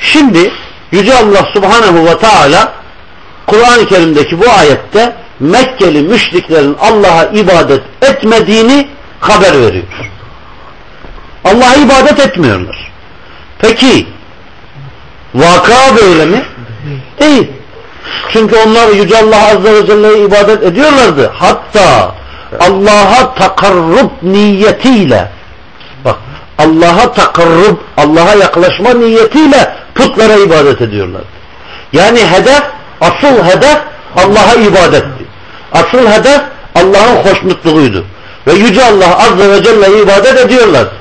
Speaker 1: Şimdi Yüce Allah Subhanahu ve Teala Kur'an-ı Kerim'deki bu ayette Mekkeli müşriklerin Allah'a ibadet etmediğini haber veriyor. Allah'a ibadet etmiyorlar. Peki vaka böyle mi? Değil. Çünkü onlar Yüce Allah Azze ve Celle'ye ibadet ediyorlardı. Hatta Allah'a takarrub niyetiyle Allah'a takarrub Allah'a yaklaşma niyetiyle putlara ibadet ediyorlardı. Yani hedef asıl hedef Allah'a ibadetti. Asıl hedef Allah'ın hoşnutluğuydu. Ve Yüce Allah Azze ve Celle'ye ibadet ediyorlardı.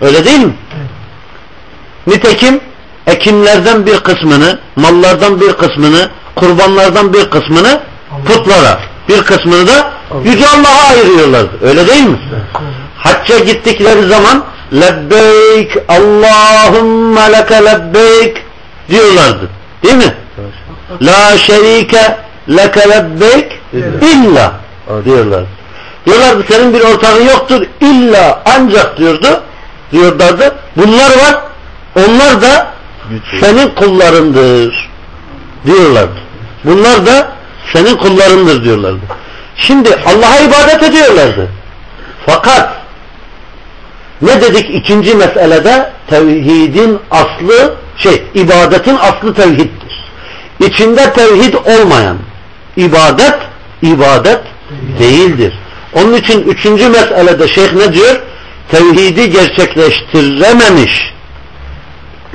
Speaker 1: Öyle değil mi? Nitekim ekinlerden bir kısmını, mallardan bir kısmını, kurbanlardan bir kısmını putlara, bir kısmını da Yüce Allah'a ayırıyorlardı. Öyle değil mi? Hacca gittikleri zaman lebbeyk Allahümme leke lebbeyk diyorlardı. Değil mi? La şerike leke lebbeyk illa diyorlardı. Diyorlardı senin bir ortağın yoktur illa ancak diyordu diyorlardı. Bunlar var. Onlar da senin kullarındır diyorlardı. Bunlar da senin kullarındır diyorlardı. Şimdi Allah'a ibadet ediyorlardı. Fakat ne dedik ikinci meselede? Tevhidin aslı şey ibadetin aslı tevhiddir. İçinde tevhid olmayan ibadet ibadet değildir. Onun için üçüncü meselede şeyh ne diyor? Tevhidi gerçekleştirememiş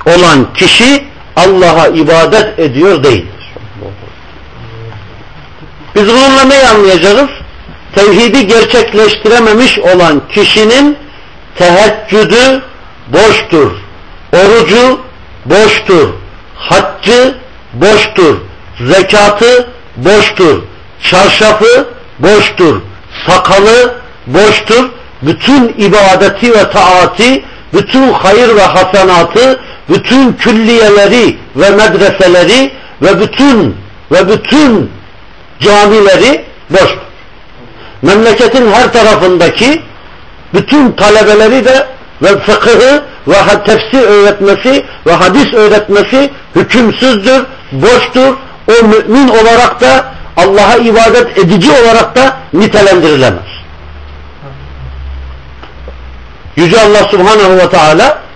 Speaker 1: olan kişi Allah'a ibadet ediyor değildir. Biz bununla ne anlayacağız? Tevhidi gerçekleştirememiş olan kişinin teheccüdü boştur. Orucu boştur. Haccı boştur. Zekatı boştur. Çarşafı boştur. Sakalı boştur. Bütün ibadeti ve taati, bütün hayır ve hasenatı, bütün külliyeleri ve medreseleri ve bütün ve bütün camileri boştur. Memleketin her tarafındaki bütün talebeleri de ve fıkıhı ve tefsir öğretmesi ve hadis öğretmesi hükümsüzdür, boştur. O mümin olarak da Allah'a ibadet edici olarak da nitelendirilemez. Yüce Allah Subhanahu ve Teala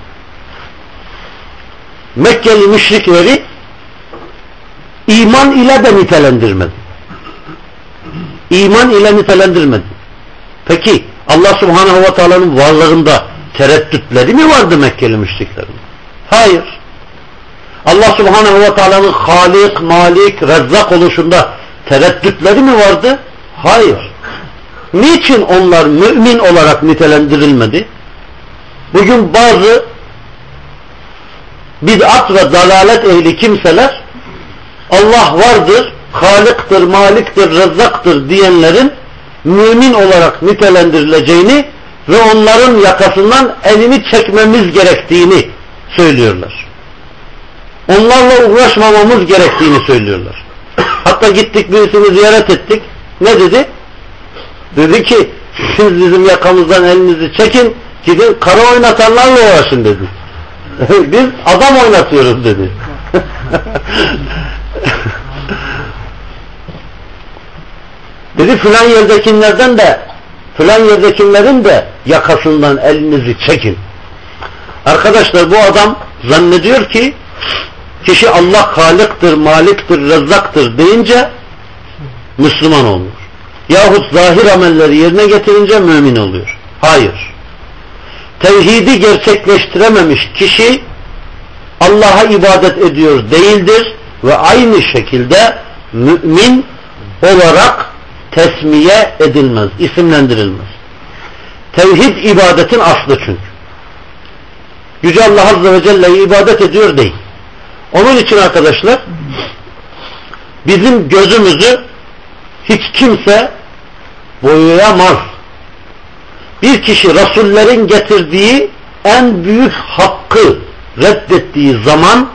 Speaker 1: Mekkeli müşrikleri iman ile de nitelendirmedi. İman ile nitelendirmedi. Peki Allah Subhanahu ve Teala'nın varlığında tereddütleri mi vardı Mekkeli müşriklerin? Hayır. Allah Subhanahu ve Teala'nın Halik, Malik, Rezzak oluşunda tereddütleri mi vardı? Hayır. Niçin onlar mümin olarak nitelendirilmedi? Bugün bazı bid'at ve dalalet ehli kimseler Allah vardır, Halık'tır, Malik'tir, Rezzak'tır diyenlerin mümin olarak nitelendirileceğini ve onların yakasından elini çekmemiz gerektiğini söylüyorlar. Onlarla uğraşmamamız gerektiğini söylüyorlar. Hatta gittik birisini ziyaret ettik. Ne dedi? Dedi ki siz bizim yakamızdan elinizi çekin gidin kara oynatanlarla uğraşın dedi. Biz adam oynatıyoruz dedi. dedi filan yerdekilerden de filan yerdekilerin de yakasından elinizi çekin. Arkadaşlar bu adam zannediyor ki kişi Allah Halık'tır, Malik'tir, Rezzak'tır deyince Müslüman olmuyor. Yahut zahir amelleri yerine getirince mümin oluyor. Hayır. Tevhidi gerçekleştirememiş kişi Allah'a ibadet ediyor değildir ve aynı şekilde mümin olarak tesmiye edilmez, isimlendirilmez. Tevhid ibadetin aslı çünkü. Yüce Allah Azze ve Celle'yi ibadet ediyor değil. Onun için arkadaşlar bizim gözümüzü hiç kimse boyayamaz. Bir kişi Resullerin getirdiği en büyük hakkı reddettiği zaman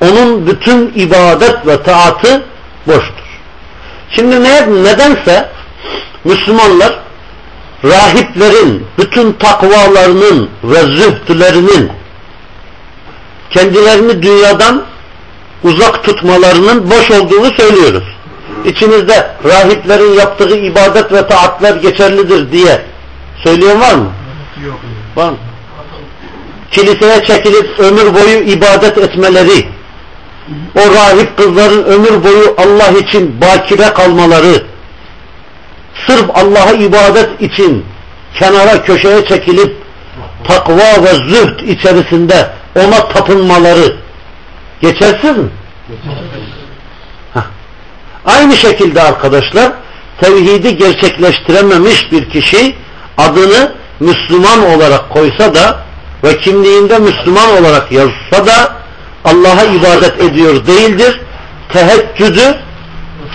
Speaker 1: onun bütün ibadet ve taatı boştur. Şimdi ne, nedense Müslümanlar rahiplerin bütün takvalarının ve zühdlerinin kendilerini dünyadan uzak tutmalarının boş olduğunu söylüyoruz. İçinizde rahiplerin yaptığı ibadet ve taatler geçerlidir diye söyleyen var mı?
Speaker 3: Yok.
Speaker 1: Var mı? Kiliseye çekilip ömür boyu ibadet etmeleri, o rahip kızların ömür boyu Allah için bakire kalmaları, sırf Allah'a ibadet için kenara köşeye çekilip takva ve zühd içerisinde ona tapınmaları geçersiz mi? Aynı şekilde arkadaşlar tevhidi gerçekleştirememiş bir kişi adını Müslüman olarak koysa da ve kimliğinde Müslüman olarak yazsa da Allah'a ibadet ediyor değildir. Teheccüdü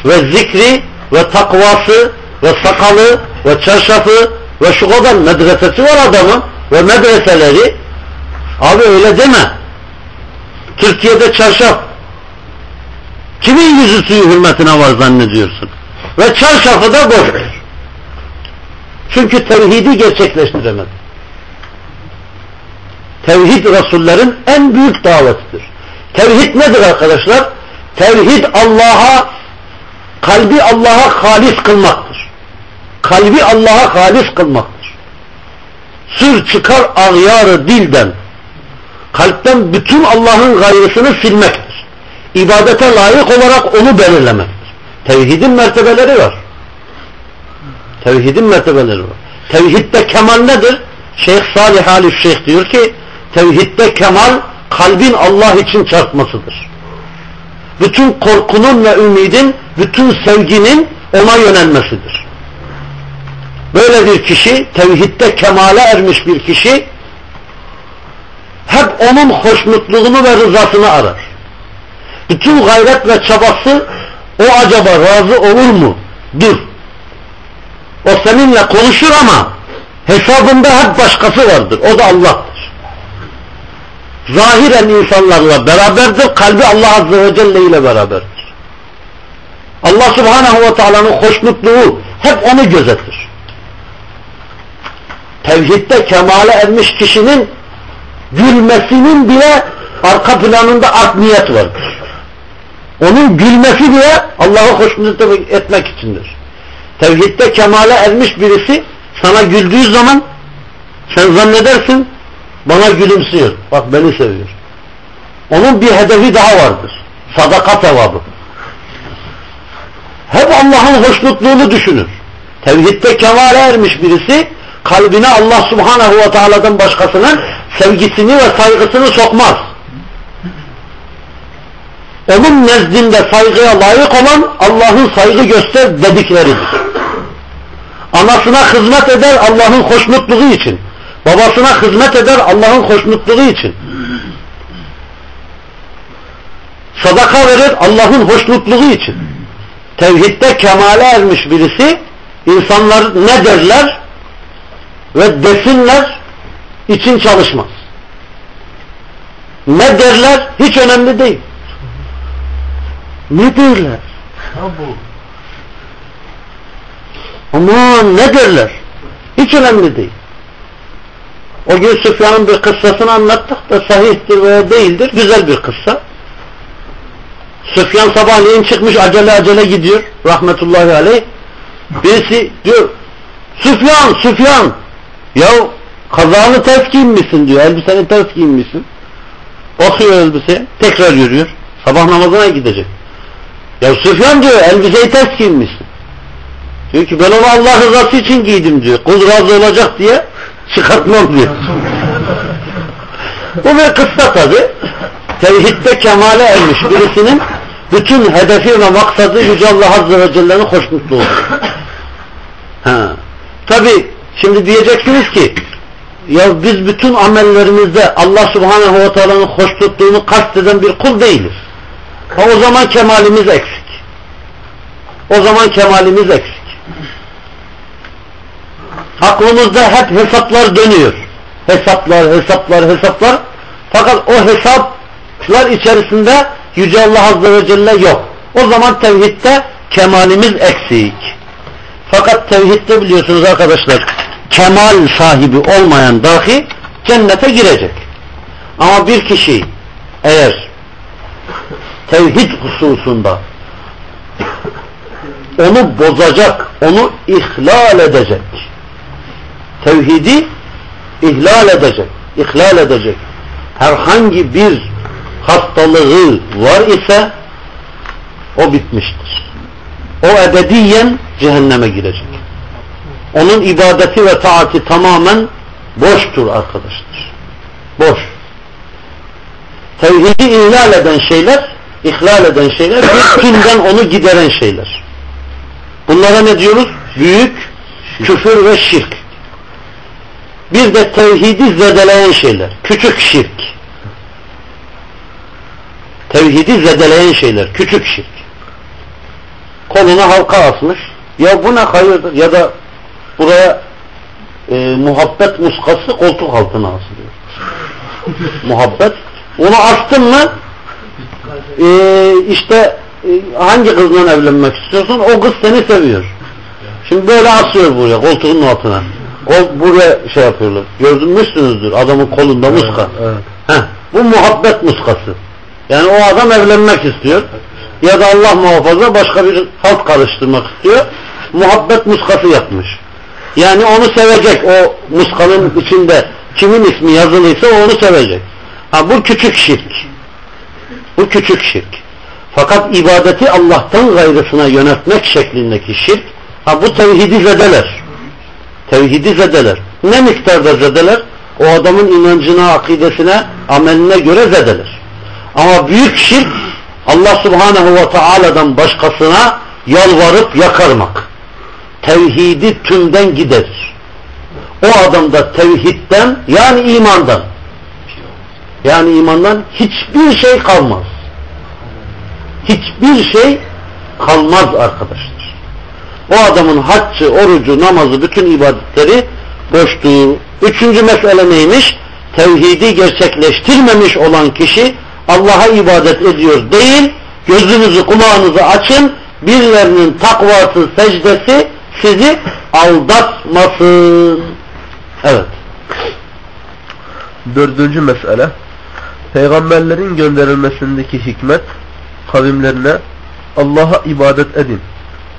Speaker 1: ve zikri ve takvası ve sakalı ve çarşafı ve şu kadar medresesi var adamın ve medreseleri abi öyle deme. Türkiye'de çarşaf kimin yüzü suyu hürmetine var zannediyorsun? Ve çarşafı da boş. Çünkü tevhidi gerçekleştiremedi. Tevhid Resullerin en büyük davetidir. Tevhid nedir arkadaşlar? Tevhid Allah'a kalbi Allah'a halis kılmaktır. Kalbi Allah'a halis kılmaktır. Sür çıkar ağyarı dilden. Kalpten bütün Allah'ın gayrısını silmektir. İbadete layık olarak onu belirlemektir. Tevhidin mertebeleri var. Tevhidin mertebeleri var. Tevhidde kemal nedir? Şeyh Salih Ali Şeyh diyor ki tevhidde kemal kalbin Allah için çarpmasıdır. Bütün korkunun ve ümidin, bütün sevginin ona yönelmesidir. Böyle bir kişi, tevhidde kemale ermiş bir kişi, hep onun hoşnutluğunu ve rızasını arar. Bütün gayret ve çabası, o acaba razı olur mu? Dur. O seninle konuşur ama hesabında hep başkası vardır. O da Allah'tır zahiren insanlarla beraberdir, kalbi Allah Azze ve Celle ile beraberdir. Allah Subhanahu ve Taala'nın hoşnutluğu hep onu gözetir. Tevhidde kemale ermiş kişinin gülmesinin bile arka planında art niyet vardır. Onun gülmesi bile Allah'ı hoşnut etmek içindir. Tevhidde kemale ermiş birisi sana güldüğü zaman sen zannedersin bana gülümsüyor. Bak beni seviyor. Onun bir hedefi daha vardır. Sadaka sevabı. Hep Allah'ın hoşnutluğunu düşünür. Tevhidde kemale ermiş birisi kalbine Allah subhanahu ve teala'dan başkasının sevgisini ve saygısını sokmaz. Onun nezdinde saygıya layık olan Allah'ın saygı göster dedikleridir. Anasına hizmet eder Allah'ın hoşnutluğu için. Babasına hizmet eder Allah'ın hoşnutluğu için. Sadaka verir Allah'ın hoşnutluğu için. Tevhidde kemale ermiş birisi insanlar ne derler ve desinler için çalışmaz. Ne derler hiç önemli değil. Ne derler? Aman ne derler? Hiç önemli değil. O gün Süfyan'ın bir kıssasını anlattık da sahihtir veya değildir. Güzel bir kıssa. Süfyan sabahleyin çıkmış acele acele gidiyor. Rahmetullahi aleyh. Birisi diyor Süfyan, Süfyan ya kazağını ters giyinmişsin diyor. Elbiseni ters giyinmişsin. Bakıyor elbise. Tekrar yürüyor. Sabah namazına gidecek. Ya Süfyan diyor elbiseyi ters giyinmişsin. Diyor ki ben onu Allah rızası için giydim diyor. Kul razı olacak diye çıkartmam diyor. Bu bir kıssa tabi. Tevhidde kemale ermiş birisinin bütün hedefi ve maksadı Yüce Allah Azze ve Celle'nin hoşnutluğudur. Ha. Tabi şimdi diyeceksiniz ki ya biz bütün amellerimizde Allah Subhanahu ve Teala'nın hoşnutluğunu kasteden bir kul değiliz. Ha, o zaman kemalimiz eksik. O zaman kemalimiz eksik. Aklımızda hep hesaplar dönüyor. Hesaplar, hesaplar, hesaplar. Fakat o hesaplar içerisinde Yüce Allah Azze ve Celle yok. O zaman tevhidde kemalimiz eksik. Fakat tevhidde biliyorsunuz arkadaşlar kemal sahibi olmayan dahi cennete girecek. Ama bir kişi eğer tevhid hususunda onu bozacak, onu ihlal edecek. Tevhidi ihlal edecek, ihlal edecek. Herhangi bir hastalığı var ise o bitmiştir. O ebediyen cehenneme girecek. Onun ibadeti ve taati tamamen boştur arkadaşlar. Boş. Tevhidi ihlal eden şeyler, ihlal eden şeyler, bir günden onu gideren şeyler. Bunlara ne diyoruz? Büyük küfür ve şirk. Bir de tevhidi zedeleyen şeyler. Küçük şirk. Tevhidi zedeleyen şeyler. Küçük şirk. Koluna halka asmış. Ya bu ne hayırdır? Ya da buraya e, muhabbet muskası koltuk altına asılıyor. muhabbet. Onu astın mı e, işte e, hangi kızla evlenmek istiyorsun? O kız seni seviyor. Şimdi böyle asıyor buraya koltuğun altına. O buraya şey yapıyorlar. Gördünmüşsünüzdür adamın kolunda muska.
Speaker 2: Evet.
Speaker 1: Heh, bu muhabbet muskası. Yani o adam evlenmek istiyor. Ya da Allah muhafaza başka bir halt karıştırmak istiyor. Muhabbet muskası yapmış. Yani onu sevecek. O muskanın içinde kimin ismi yazılıysa onu sevecek. Ha bu küçük şirk. Bu küçük şirk. Fakat ibadeti Allah'tan gayrısına yönetmek şeklindeki şirk ha bu tevhidi zedeler. Tevhidi zedeler. Ne miktarda zedeler? O adamın inancına, akidesine, ameline göre zedeler. Ama büyük şirk Allah Subhanahu ve Taala'dan başkasına yalvarıp yakarmak. Tevhidi tümden giderir. O adamda tevhidden yani imandan yani imandan hiçbir şey kalmaz. Hiçbir şey kalmaz arkadaşlar. O adamın haccı, orucu, namazı, bütün ibadetleri boşluğu. Üçüncü mesele neymiş? Tevhidi gerçekleştirmemiş olan kişi Allah'a ibadet ediyor değil, gözünüzü kulağınızı açın, birilerinin takvası, secdesi sizi aldatmasın. Evet.
Speaker 2: Dördüncü mesele Peygamberlerin gönderilmesindeki hikmet kavimlerine Allah'a ibadet edin,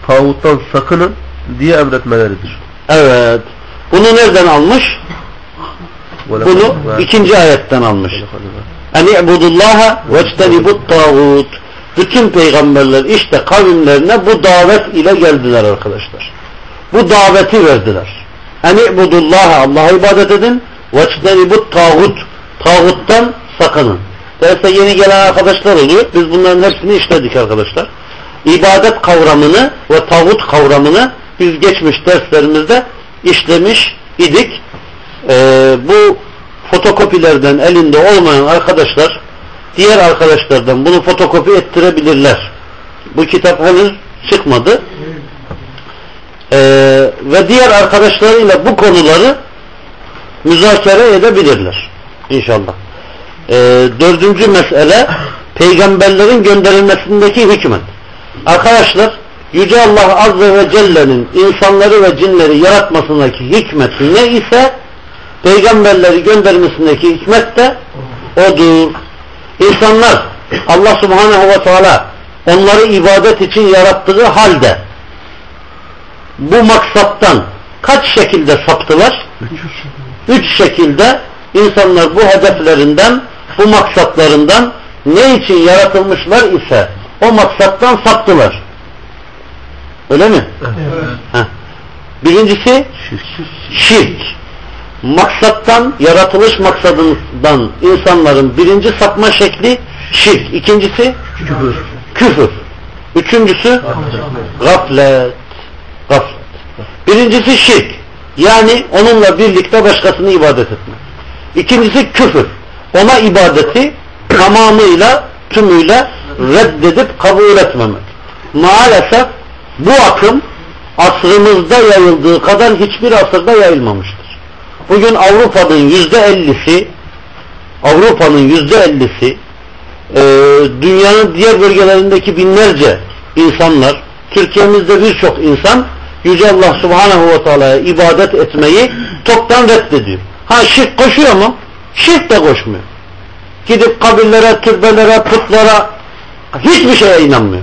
Speaker 2: tağuttan sakının diye emretmeleridir.
Speaker 1: Evet. Bunu nereden almış? Bunu ikinci ayetten almış. En i'budullaha veçtenibut tağut. Bütün peygamberler işte kavimlerine bu davet ile geldiler arkadaşlar. Bu daveti verdiler. En i'budullaha Allah'a ibadet edin veçtenibut tağut. Tağuttan sakının. Derse yeni gelen arkadaşlar oluyor. Biz bunların hepsini işledik arkadaşlar. İbadet kavramını ve tağut kavramını biz geçmiş derslerimizde işlemiş idik. Ee, bu fotokopilerden elinde olmayan arkadaşlar diğer arkadaşlardan bunu fotokopi ettirebilirler. Bu kitap henüz çıkmadı. Ee, ve diğer arkadaşlarıyla bu konuları müzakere edebilirler. İnşallah. Ee, dördüncü mesele peygamberlerin gönderilmesindeki hükmet. Arkadaşlar Yüce Allah Azze ve Celle'nin insanları ve cinleri yaratmasındaki hikmeti ne ise peygamberleri göndermesindeki hikmet de odur. İnsanlar Allah Subhanahu ve Teala onları ibadet için yarattığı halde bu maksattan kaç şekilde saptılar? Üç şekilde insanlar bu hedeflerinden, bu maksatlarından ne için yaratılmışlar ise o maksattan saptılar. Öyle mi? Heh. Birincisi şirk. Maksattan, yaratılış maksadından insanların birinci sapma şekli şirk. İkincisi
Speaker 2: Küfür.
Speaker 1: küfür. Üçüncüsü gaflet. Gaflet. Birincisi şirk. Yani onunla birlikte başkasını ibadet etmek. İkincisi küfür. Ona ibadeti tamamıyla, tümüyle reddedip kabul etmemek. Maalesef bu akım asrımızda yayıldığı kadar hiçbir asırda yayılmamıştır. Bugün Avrupa'nın yüzde ellisi Avrupa'nın yüzde ellisi e, dünyanın diğer bölgelerindeki binlerce insanlar Türkiye'mizde birçok insan Yüce Allah Subhanahu ve Teala'ya ibadet etmeyi toptan reddediyor. Ha şirk koşuyor mu? Şirk de koşmuyor. Gidip kabirlere, türbelere, putlara hiçbir şeye inanmıyor.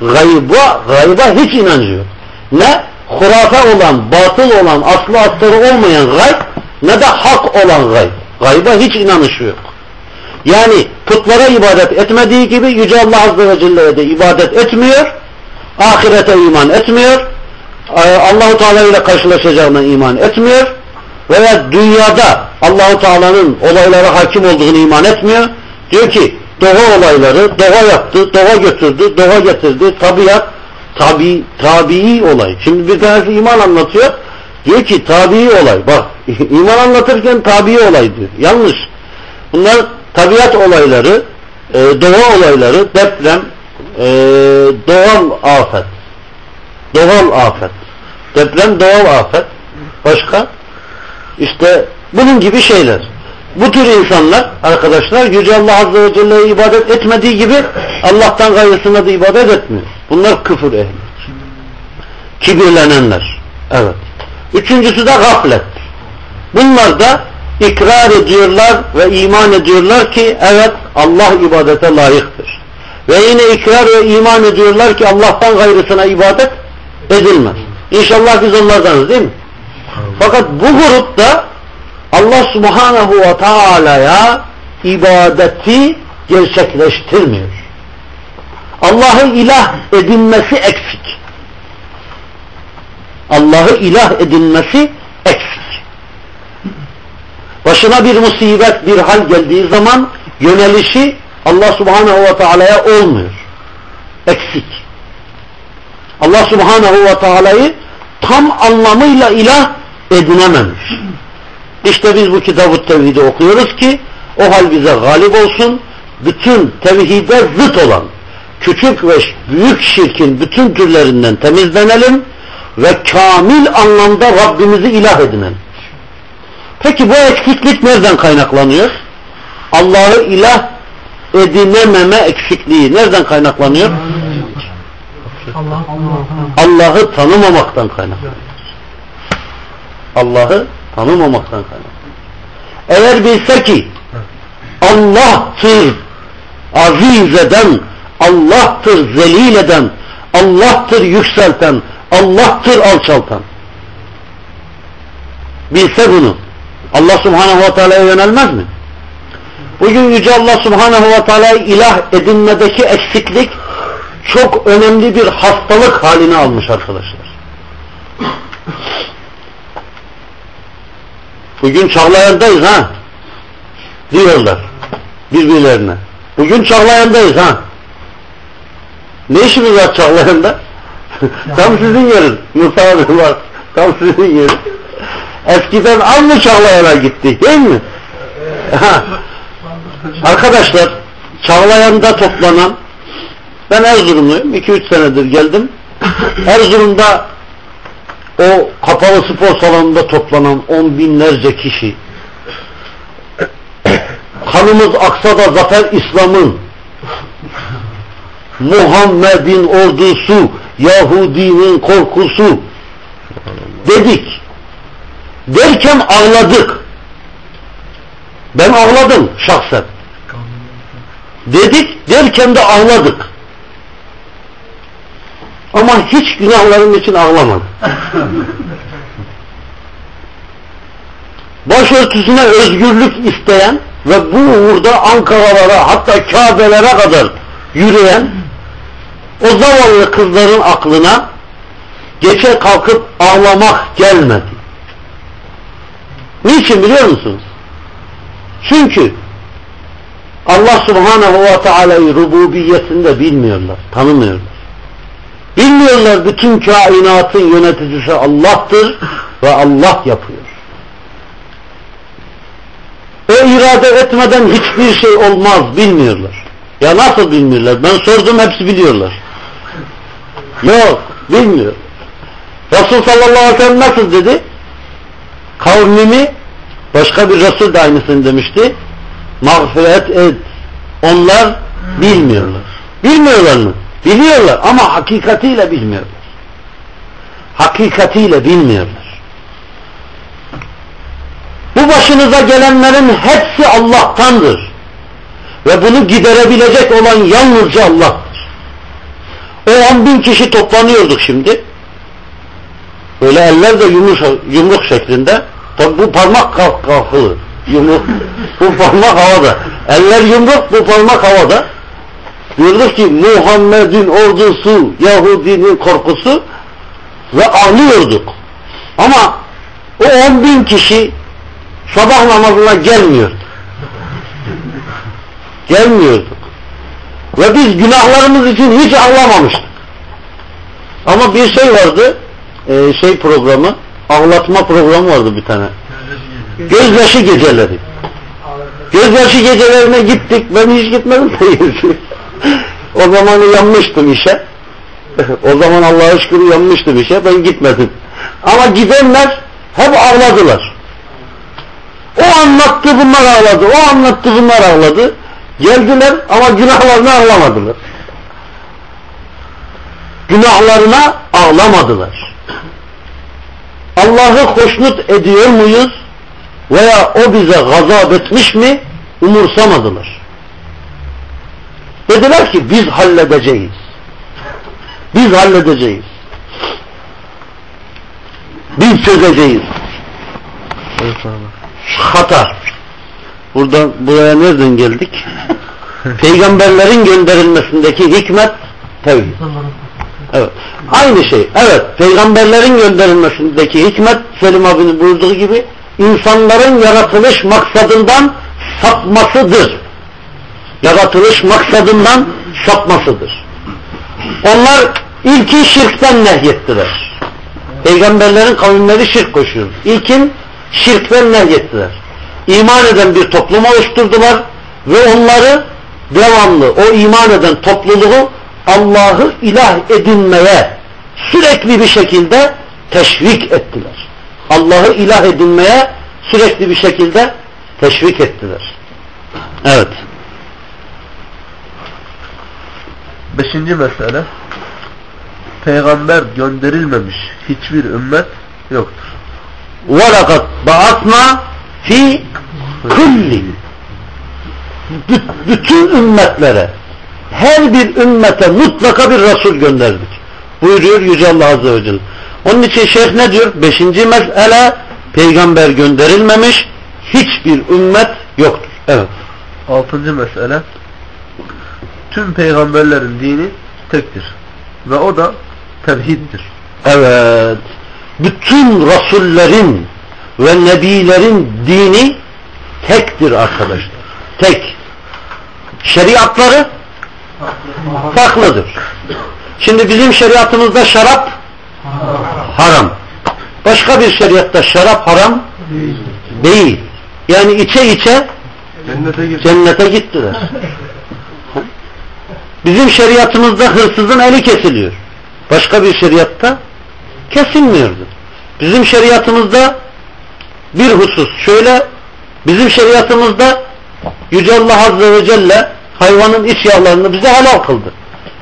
Speaker 1: Gayba, gayba hiç inancı yok. Ne hurafe olan, batıl olan, aslı astarı olmayan gayb ne de hak olan gayb. Gayba hiç inanışı yok. Yani putlara ibadet etmediği gibi Yüce Allah Azze ve Celle'ye de ibadet etmiyor. Ahirete iman etmiyor. Allahu Teala ile karşılaşacağına iman etmiyor. Veya dünyada Allahu Teala'nın olaylara hakim olduğunu iman etmiyor. Diyor ki doğa olayları, doğa yaptı, doğa götürdü, doğa getirdi, tabiat, tabi, tabii olay. Şimdi bir tanesi iman anlatıyor. Diyor ki tabii olay. Bak iman anlatırken tabii olay diyor. Yanlış. Bunlar tabiat olayları, e, doğa olayları, deprem, e, doğal afet. Doğal afet. Deprem doğal afet. Başka? İşte bunun gibi şeyler. Bu tür insanlar arkadaşlar Yüce Allah Azze ve Celle'ye ibadet etmediği gibi Allah'tan gayrısına da ibadet etmiyor. Bunlar küfür ehli. Kibirlenenler. Evet. Üçüncüsü de gaflet. Bunlar da ikrar ediyorlar ve iman ediyorlar ki evet Allah ibadete layıktır. Ve yine ikrar ve iman ediyorlar ki Allah'tan gayrısına ibadet edilmez. İnşallah biz onlardanız değil mi? Fakat bu grupta Allah subhanahu ve teala'ya ibadeti gerçekleştirmiyor. Allah'ı ilah edinmesi eksik. Allah'ı ilah edinmesi eksik. Başına bir musibet, bir hal geldiği zaman yönelişi Allah subhanahu ve teala'ya olmuyor. Eksik. Allah subhanahu ve teala'yı tam anlamıyla ilah edinememiş. İşte biz bu kitabı tevhidi okuyoruz ki o hal bize galip olsun. Bütün tevhide zıt olan küçük ve büyük şirkin bütün türlerinden temizlenelim ve kamil anlamda Rabbimizi ilah edinelim. Peki bu eksiklik nereden kaynaklanıyor? Allah'ı ilah edinememe eksikliği nereden kaynaklanıyor? Allah'ı tanımamaktan kaynaklanıyor. Allah'ı tanımamaktan kaynaklanıyor. Eğer bilse ki Allah'tır aziz eden, Allah'tır zelil eden, Allah'tır yükselten, Allah'tır alçaltan. Bilse bunu. Allah subhanahu ve teala'ya yönelmez mi? Bugün Yüce Allah subhanahu ve teala'yı ilah edinmedeki eksiklik çok önemli bir hastalık haline almış arkadaşlar. Bugün Çağlayan'dayız ha. Diyorlar birbirlerine. Bugün Çağlayan'dayız ha. Ne işimiz var Çağlayan'da? Tam sizin yeriniz. Musa abi var. Tam sizin yeriniz. Eskiden az mı Çağlayan'a gitti değil mi? Ha. Arkadaşlar Çağlayan'da toplanan ben Erzurumluyum. 2-3 senedir geldim. Erzurum'da o kapalı spor salonunda toplanan on binlerce kişi. Kanımız aksa da zafer İslam'ın Muhammed'in ordusu Yahudinin korkusu dedik. Derken ağladık. Ben ağladım şahsen. Dedik derken de ağladık ama hiç günahlarım için ağlamadım başörtüsüne özgürlük isteyen ve bu uğurda Ankara'lara hatta Kabe'lere kadar yürüyen o zavallı kızların aklına geçe kalkıp ağlamak gelmedi. Niçin biliyor musunuz? Çünkü Allah subhanehu ve teala'yı rububiyetinde bilmiyorlar, tanımıyorlar. Bilmiyorlar bütün kainatın yöneticisi Allah'tır ve Allah yapıyor. O irade etmeden hiçbir şey olmaz bilmiyorlar. Ya nasıl bilmiyorlar? Ben sordum hepsi biliyorlar. Yok bilmiyor. Resul sallallahu aleyhi ve sellem nasıl dedi? Kavmimi başka bir Resul de aynısını demişti. Mağfiret et. Onlar bilmiyorlar. Bilmiyorlar mı? Biliyorlar ama hakikatiyle bilmiyorlar. Hakikatiyle bilmiyorlar. Bu başınıza gelenlerin hepsi Allah'tandır. Ve bunu giderebilecek olan yalnızca Allah'tır. O on bin kişi toplanıyorduk şimdi. Böyle eller de yumruk, yumruk şeklinde. Tabi bu parmak kalk kalkılı. Yumruk. Bu parmak havada. Eller yumruk, bu parmak havada. Diyorduk ki Muhammed'in ordusu, Yahudinin korkusu ve ağlıyorduk. Ama o on bin kişi sabah namazına gelmiyordu. Gelmiyorduk. Ve biz günahlarımız için hiç ağlamamıştık. Ama bir şey vardı, e, şey programı, ağlatma programı vardı bir tane. Gözyaşı geceleri. Gözyaşı gecelerine gittik, ben hiç gitmedim. o zaman yanmıştım işe. o zaman Allah'a şükür yanmıştım işe, ben gitmedim. Ama gidenler hep ağladılar. O anlattı bunlar ağladı, o anlattı bunlar ağladı. Geldiler ama günahlarını ağlamadılar. Günahlarına ağlamadılar. Allah'ı hoşnut ediyor muyuz? Veya o bize gazap etmiş mi? Umursamadılar. Dediler ki biz halledeceğiz. Biz halledeceğiz. Biz çözeceğiz. Hata. Buradan buraya nereden geldik? Peygamberlerin gönderilmesindeki hikmet tevhid. Evet. Aynı şey. Evet. Peygamberlerin gönderilmesindeki hikmet Selim abinin buyurduğu gibi insanların yaratılış maksadından sapmasıdır. Yaratılış maksadından sapmasıdır. Onlar ilkin şirkten nehyettiler. Peygamberlerin kavimleri şirk koşuyor. İlkin şirkten nehyettiler. İman eden bir toplum oluşturdular ve onları devamlı o iman eden topluluğu Allah'ı ilah edinmeye sürekli bir şekilde teşvik ettiler. Allah'ı ilah edinmeye sürekli bir şekilde teşvik ettiler. Evet.
Speaker 2: Beşinci mesele Peygamber gönderilmemiş hiçbir ümmet yoktur.
Speaker 1: وَلَقَدْ بَعَثْنَا fi kulli bütün ümmetlere her bir ümmete mutlaka bir Resul gönderdik. Buyuruyor Yüce Allah Azze ve Celle. Onun için şeyh ne diyor? Beşinci mesele peygamber gönderilmemiş hiçbir ümmet yoktur. Evet.
Speaker 2: Altıncı mesele tüm peygamberlerin dini tektir. Ve o da tevhiddir.
Speaker 1: Evet. Bütün rasullerin ve nebilerin dini tektir arkadaşlar. Tek. Şeriatları farklıdır. Şimdi bizim şeriatımızda şarap haram. Başka bir şeriatta şarap haram değil. Yani içe içe Cennete gittiler. Bizim şeriatımızda hırsızın eli kesiliyor. Başka bir şeriatta kesilmiyordu. Bizim şeriatımızda bir husus şöyle bizim şeriatımızda Yüce Allah Azze ve Celle hayvanın iç yağlarını bize helal kıldı.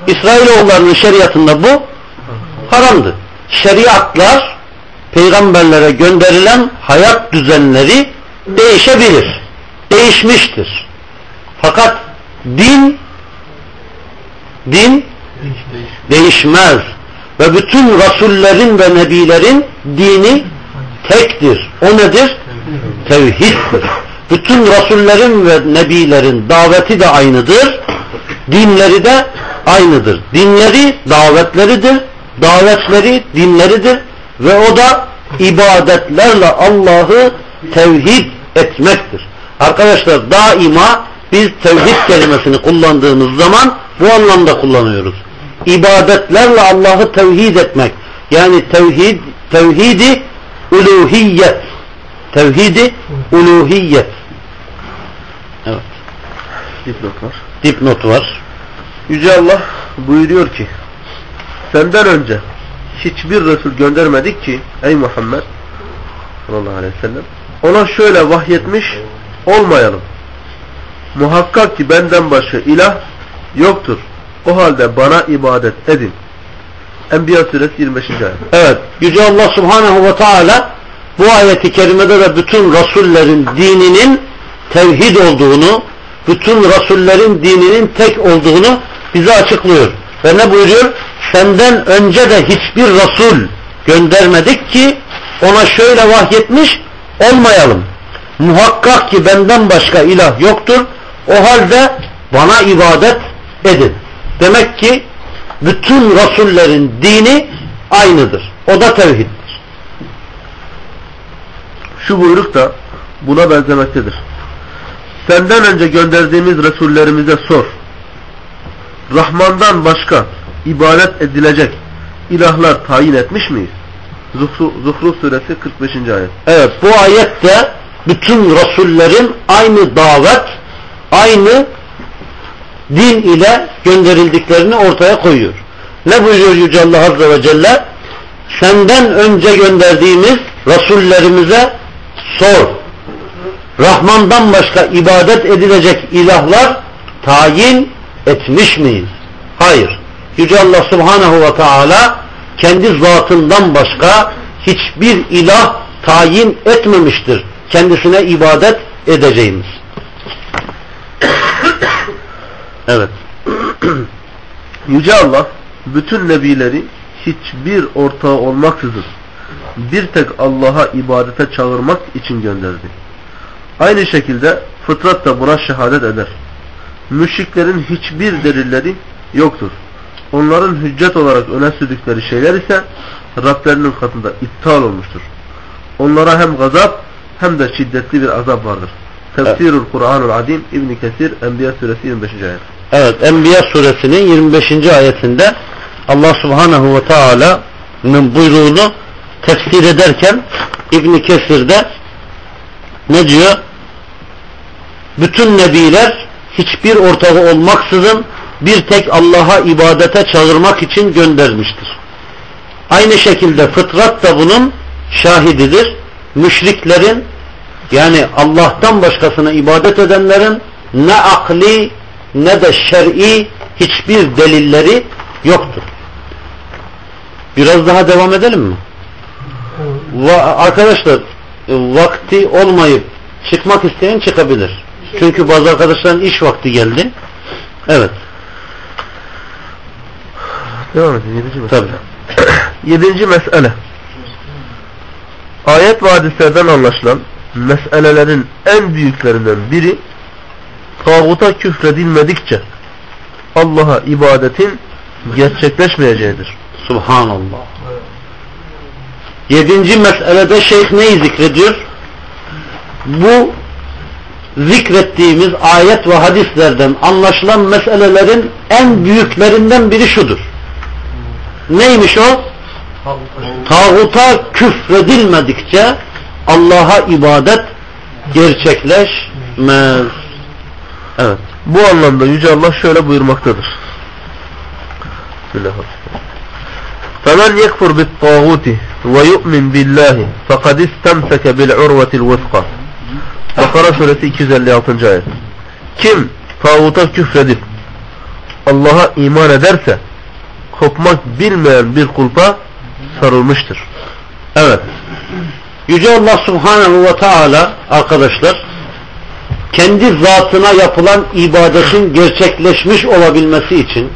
Speaker 1: İsrailoğullarının şeriatında bu haramdı. Şeriatlar peygamberlere gönderilen hayat düzenleri değişebilir. Değişmiştir. Fakat din din değişmez. Ve bütün rasullerin ve nebilerin dini tektir. O nedir? Tevhiddir. Bütün rasullerin ve nebilerin daveti de aynıdır. Dinleri de aynıdır. Dinleri davetleridir. Davetleri dinleridir. Ve o da ibadetlerle Allah'ı tevhid etmektir. Arkadaşlar daima biz tevhid kelimesini kullandığımız zaman bu anlamda kullanıyoruz. İbadetlerle Allah'ı tevhid etmek. Yani tevhid tevhidi uluhiyet. Tevhidi uluhiyet. Evet.
Speaker 2: Dipnot var.
Speaker 1: Dipnot var.
Speaker 2: Yüce Allah buyuruyor ki senden önce hiçbir Resul göndermedik ki ey Muhammed sallallahu aleyhi ve sellem ona şöyle vahyetmiş olmayalım. Muhakkak ki benden başka ilah yoktur. O halde bana ibadet edin. Enbiya suresi 25. ayet.
Speaker 1: Evet. Yüce Allah Subhanahu ve Teala bu ayeti kerimede de bütün Rasullerin dininin tevhid olduğunu, bütün Rasullerin dininin tek olduğunu bize açıklıyor. Ve ne buyuruyor? Senden önce de hiçbir Rasul göndermedik ki ona şöyle vahyetmiş olmayalım. Muhakkak ki benden başka ilah yoktur. O halde bana ibadet edin. Demek ki bütün Rasullerin dini aynıdır. O da tevhiddir.
Speaker 2: Şu buyruk da buna benzemektedir. Senden önce gönderdiğimiz Resullerimize sor. Rahman'dan başka ibadet edilecek ilahlar tayin etmiş miyiz? Zuhru- Zuhruf suresi 45. ayet.
Speaker 1: Evet bu ayette bütün Rasullerin aynı davet, aynı din ile gönderildiklerini ortaya koyuyor. Ne buyuruyor Yüce Allah Azze ve Celle? Senden önce gönderdiğimiz Rasullerimize sor. Rahman'dan başka ibadet edilecek ilahlar tayin etmiş miyiz? Hayır. Yüce Allah Subhanahu ve Teala kendi zatından başka hiçbir ilah tayin etmemiştir. Kendisine ibadet edeceğimiz. Evet.
Speaker 2: Yüce Allah bütün nebileri hiçbir ortağı olmaksızın bir tek Allah'a ibadete çağırmak için gönderdi. Aynı şekilde fıtrat da buna şehadet eder. Müşriklerin hiçbir delilleri yoktur. Onların hüccet olarak öne sürdükleri şeyler ise Rablerinin katında iptal olmuştur. Onlara hem gazap hem de şiddetli bir azap vardır. Tefsirul Kur'anul Adim İbn Kesir Enbiya suresi 25. ayet.
Speaker 1: Evet Enbiya suresinin 25. ayetinde Allah Subhanahu ve Teala'nın buyruğunu tefsir ederken İbn Kesir'de ne diyor? Bütün nebiler hiçbir ortağı olmaksızın bir tek Allah'a ibadete çağırmak için göndermiştir. Aynı şekilde fıtrat da bunun şahididir. Müşriklerin yani Allah'tan başkasına ibadet edenlerin ne akli ne de şer'i hiçbir delilleri yoktur. Biraz daha devam edelim mi? Va arkadaşlar vakti olmayıp çıkmak isteyen çıkabilir. Çünkü bazı arkadaşların iş vakti geldi. Evet.
Speaker 2: Devam edin. Yedinci mesele.
Speaker 1: Tabii.
Speaker 2: Yedinci mesele. Ayet ve hadislerden anlaşılan meselelerin en büyüklerinden biri tağuta küfredilmedikçe Allah'a ibadetin gerçekleşmeyeceğidir.
Speaker 1: Subhanallah. Yedinci meselede şeyh neyi zikrediyor? Bu zikrettiğimiz ayet ve hadislerden anlaşılan meselelerin en büyüklerinden biri şudur. Neymiş o? Tağuta küfredilmedikçe Allah'a ibadet gerçekleşmez.
Speaker 2: Evet. Bu anlamda Yüce Allah şöyle buyurmaktadır. Bismillahirrahmanirrahim. فَمَنْ يَكْفُرْ بِالطَّاغُوتِ وَيُؤْمِنْ بِاللّٰهِ فَقَدْ اِسْتَمْسَكَ بِالْعُرْوَةِ الْوَثْقَى Bakara suresi 256. ayet. Kim tağuta küfredip Allah'a iman ederse kopmak bilmeyen bir kulpa sarılmıştır.
Speaker 1: Evet. Yüce Allah Subhanahu ve Teala arkadaşlar kendi zatına yapılan ibadetin gerçekleşmiş olabilmesi için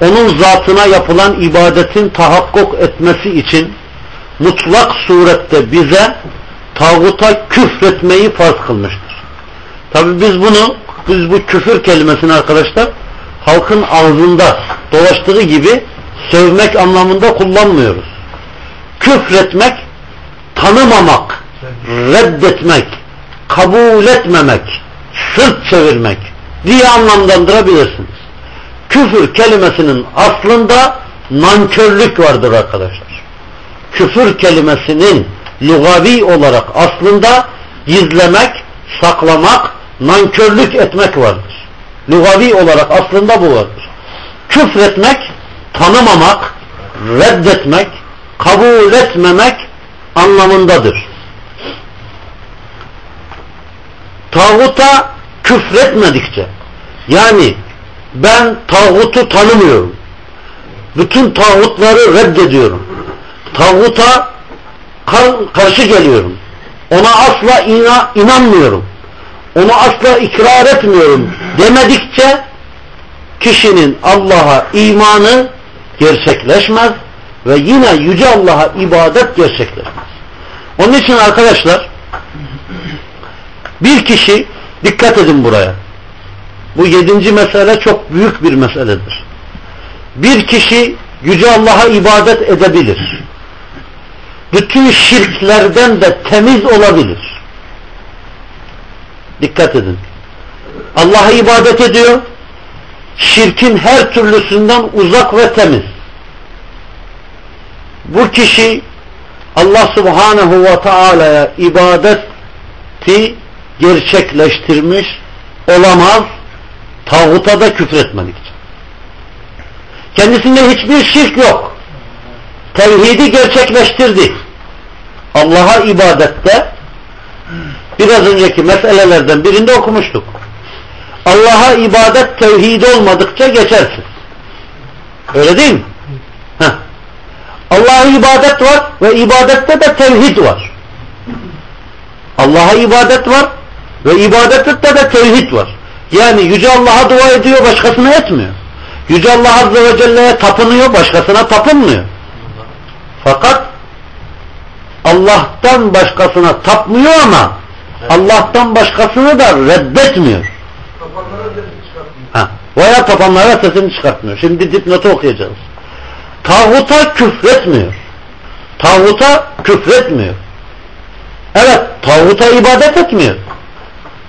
Speaker 1: onun zatına yapılan ibadetin tahakkuk etmesi için mutlak surette bize tağuta küfretmeyi farz kılmıştır. Tabi biz bunu biz bu küfür kelimesini arkadaşlar halkın ağzında dolaştığı gibi sövmek anlamında kullanmıyoruz. Küfretmek tanımamak, reddetmek, kabul etmemek, sırt çevirmek diye anlamlandırabilirsiniz. Küfür kelimesinin aslında nankörlük vardır arkadaşlar. Küfür kelimesinin lugavi olarak aslında gizlemek, saklamak, nankörlük etmek vardır. Lugavi olarak aslında bu vardır. Küfretmek, tanımamak, reddetmek, kabul etmemek anlamındadır. Tağuta küfretmedikçe yani ben tağutu tanımıyorum. Bütün tağutları reddediyorum. Tağuta karşı geliyorum. Ona asla ina, inanmıyorum. Onu asla ikrar etmiyorum demedikçe kişinin Allah'a imanı gerçekleşmez ve yine Yüce Allah'a ibadet gerçekleşmez. Onun için arkadaşlar bir kişi dikkat edin buraya. Bu yedinci mesele çok büyük bir meseledir. Bir kişi Yüce Allah'a ibadet edebilir. Bütün şirklerden de temiz olabilir. Dikkat edin. Allah'a ibadet ediyor. Şirkin her türlüsünden uzak ve temiz. Bu kişi Allah Subhanahu ve Taala'ya ibadeti gerçekleştirmiş olamaz tağuta da küfretmedikçe. Kendisinde hiçbir şirk yok. Tevhidi gerçekleştirdi. Allah'a ibadette biraz önceki meselelerden birinde okumuştuk. Allah'a ibadet tevhidi olmadıkça geçersin. Öyle değil mi? Allah'a ibadet var ve ibadette de tevhid var. Allah'a ibadet var ve ibadette de tevhid var. Yani Yüce Allah'a dua ediyor, başkasına etmiyor. Yüce Allah Azze ve Celle'ye tapınıyor, başkasına tapınmıyor. Fakat Allah'tan başkasına tapmıyor ama Allah'tan başkasını da reddetmiyor. Ha. Veya tapanlara sesini çıkartmıyor. Şimdi dipnotu okuyacağız. Tağuta küfretmiyor. Tağuta küfretmiyor. Evet, tağuta ibadet etmiyor.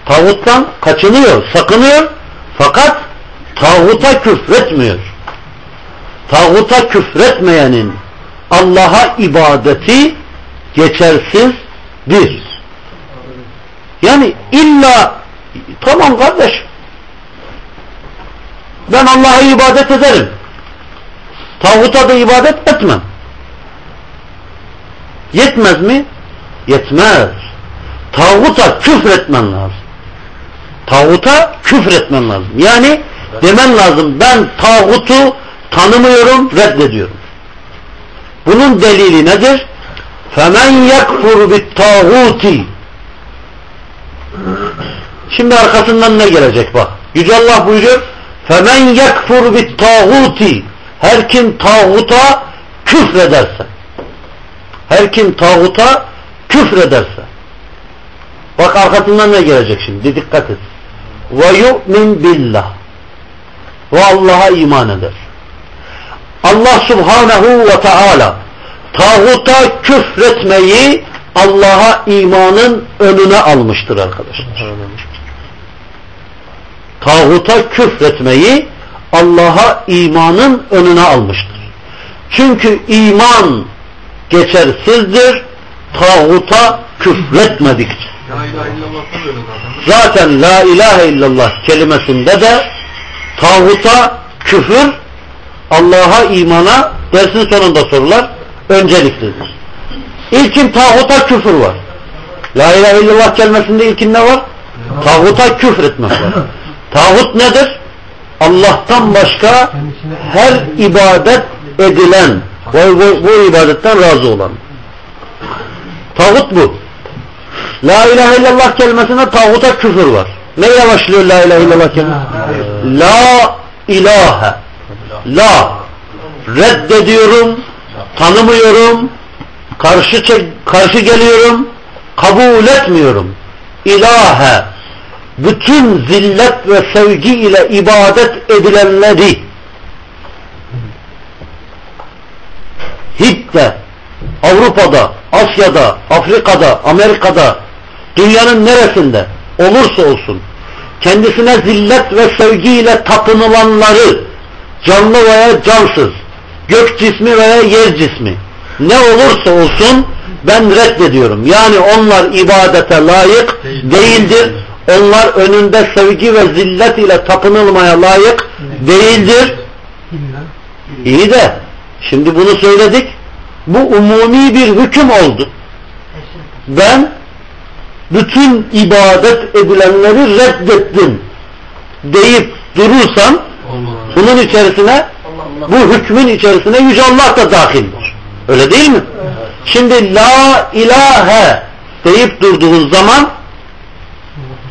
Speaker 1: Tağuttan kaçınıyor, sakınıyor. Fakat tağuta küfretmiyor. Tağuta küfretmeyenin Allah'a ibadeti geçersizdir. Yani illa tamam kardeş ben Allah'a ibadet ederim. Tağuta da ibadet etmem. Yetmez mi? Yetmez. Tağuta küfretmen lazım. Tağuta küfretmen lazım. Yani demen lazım ben tağutu tanımıyorum, reddediyorum. Bunun delili nedir? فَمَنْ يَكْفُرُ بِالتَّاغُوتِ Şimdi arkasından ne gelecek bak. Yüce Allah buyuruyor فَمَنْ يَكْفُرُ بِالتَّاغُوتِ Her kim tağuta küfrederse her kim tağuta küfrederse bak arkasından ne gelecek şimdi dikkat et ve yu'min billah ve Allah'a iman eder Allah subhanehu ve teala tağuta küfretmeyi Allah'a imanın önüne almıştır arkadaşlar. Tağuta küfretmeyi Allah'a imanın önüne almıştır. Çünkü iman geçersizdir tağuta küfretmedikçe.
Speaker 3: Zaten.
Speaker 1: Zaten la ilahe illallah kelimesinde de tağuta küfür, Allah'a imana dersin sonunda sorular önceliklidir. İlkin tağuta küfür var. La ilahe illallah kelimesinde ilkin ne var? Tağuta küfür etmek var. Tağut nedir? Allah'tan başka her ibadet edilen ve bu, bu ibadetten razı olan. Tağut bu. La ilahe illallah kelimesinde tağuta küfür var. Neyle başlıyor la ilahe illallah kelimesi? La ilahe. La. Reddediyorum, tanımıyorum, karşı karşı geliyorum, kabul etmiyorum. İlahe. Bütün zillet ve sevgi ile ibadet edilenleri Hint'te, Avrupa'da, Asya'da, Afrika'da, Amerika'da, dünyanın neresinde olursa olsun kendisine zillet ve sevgiyle tapınılanları canlı veya cansız, gök cismi veya yer cismi ne olursa olsun ben reddediyorum. Yani onlar ibadete layık değildir. Onlar önünde sevgi ve zillet ile tapınılmaya layık değildir. İyi de şimdi bunu söyledik. Bu umumi bir hüküm oldu. Ben bütün ibadet edilenleri reddettim deyip durursan bunun içerisine bu hükmün içerisine Yüce Allah da dahildir. Öyle değil mi? Şimdi la ilahe deyip durduğun zaman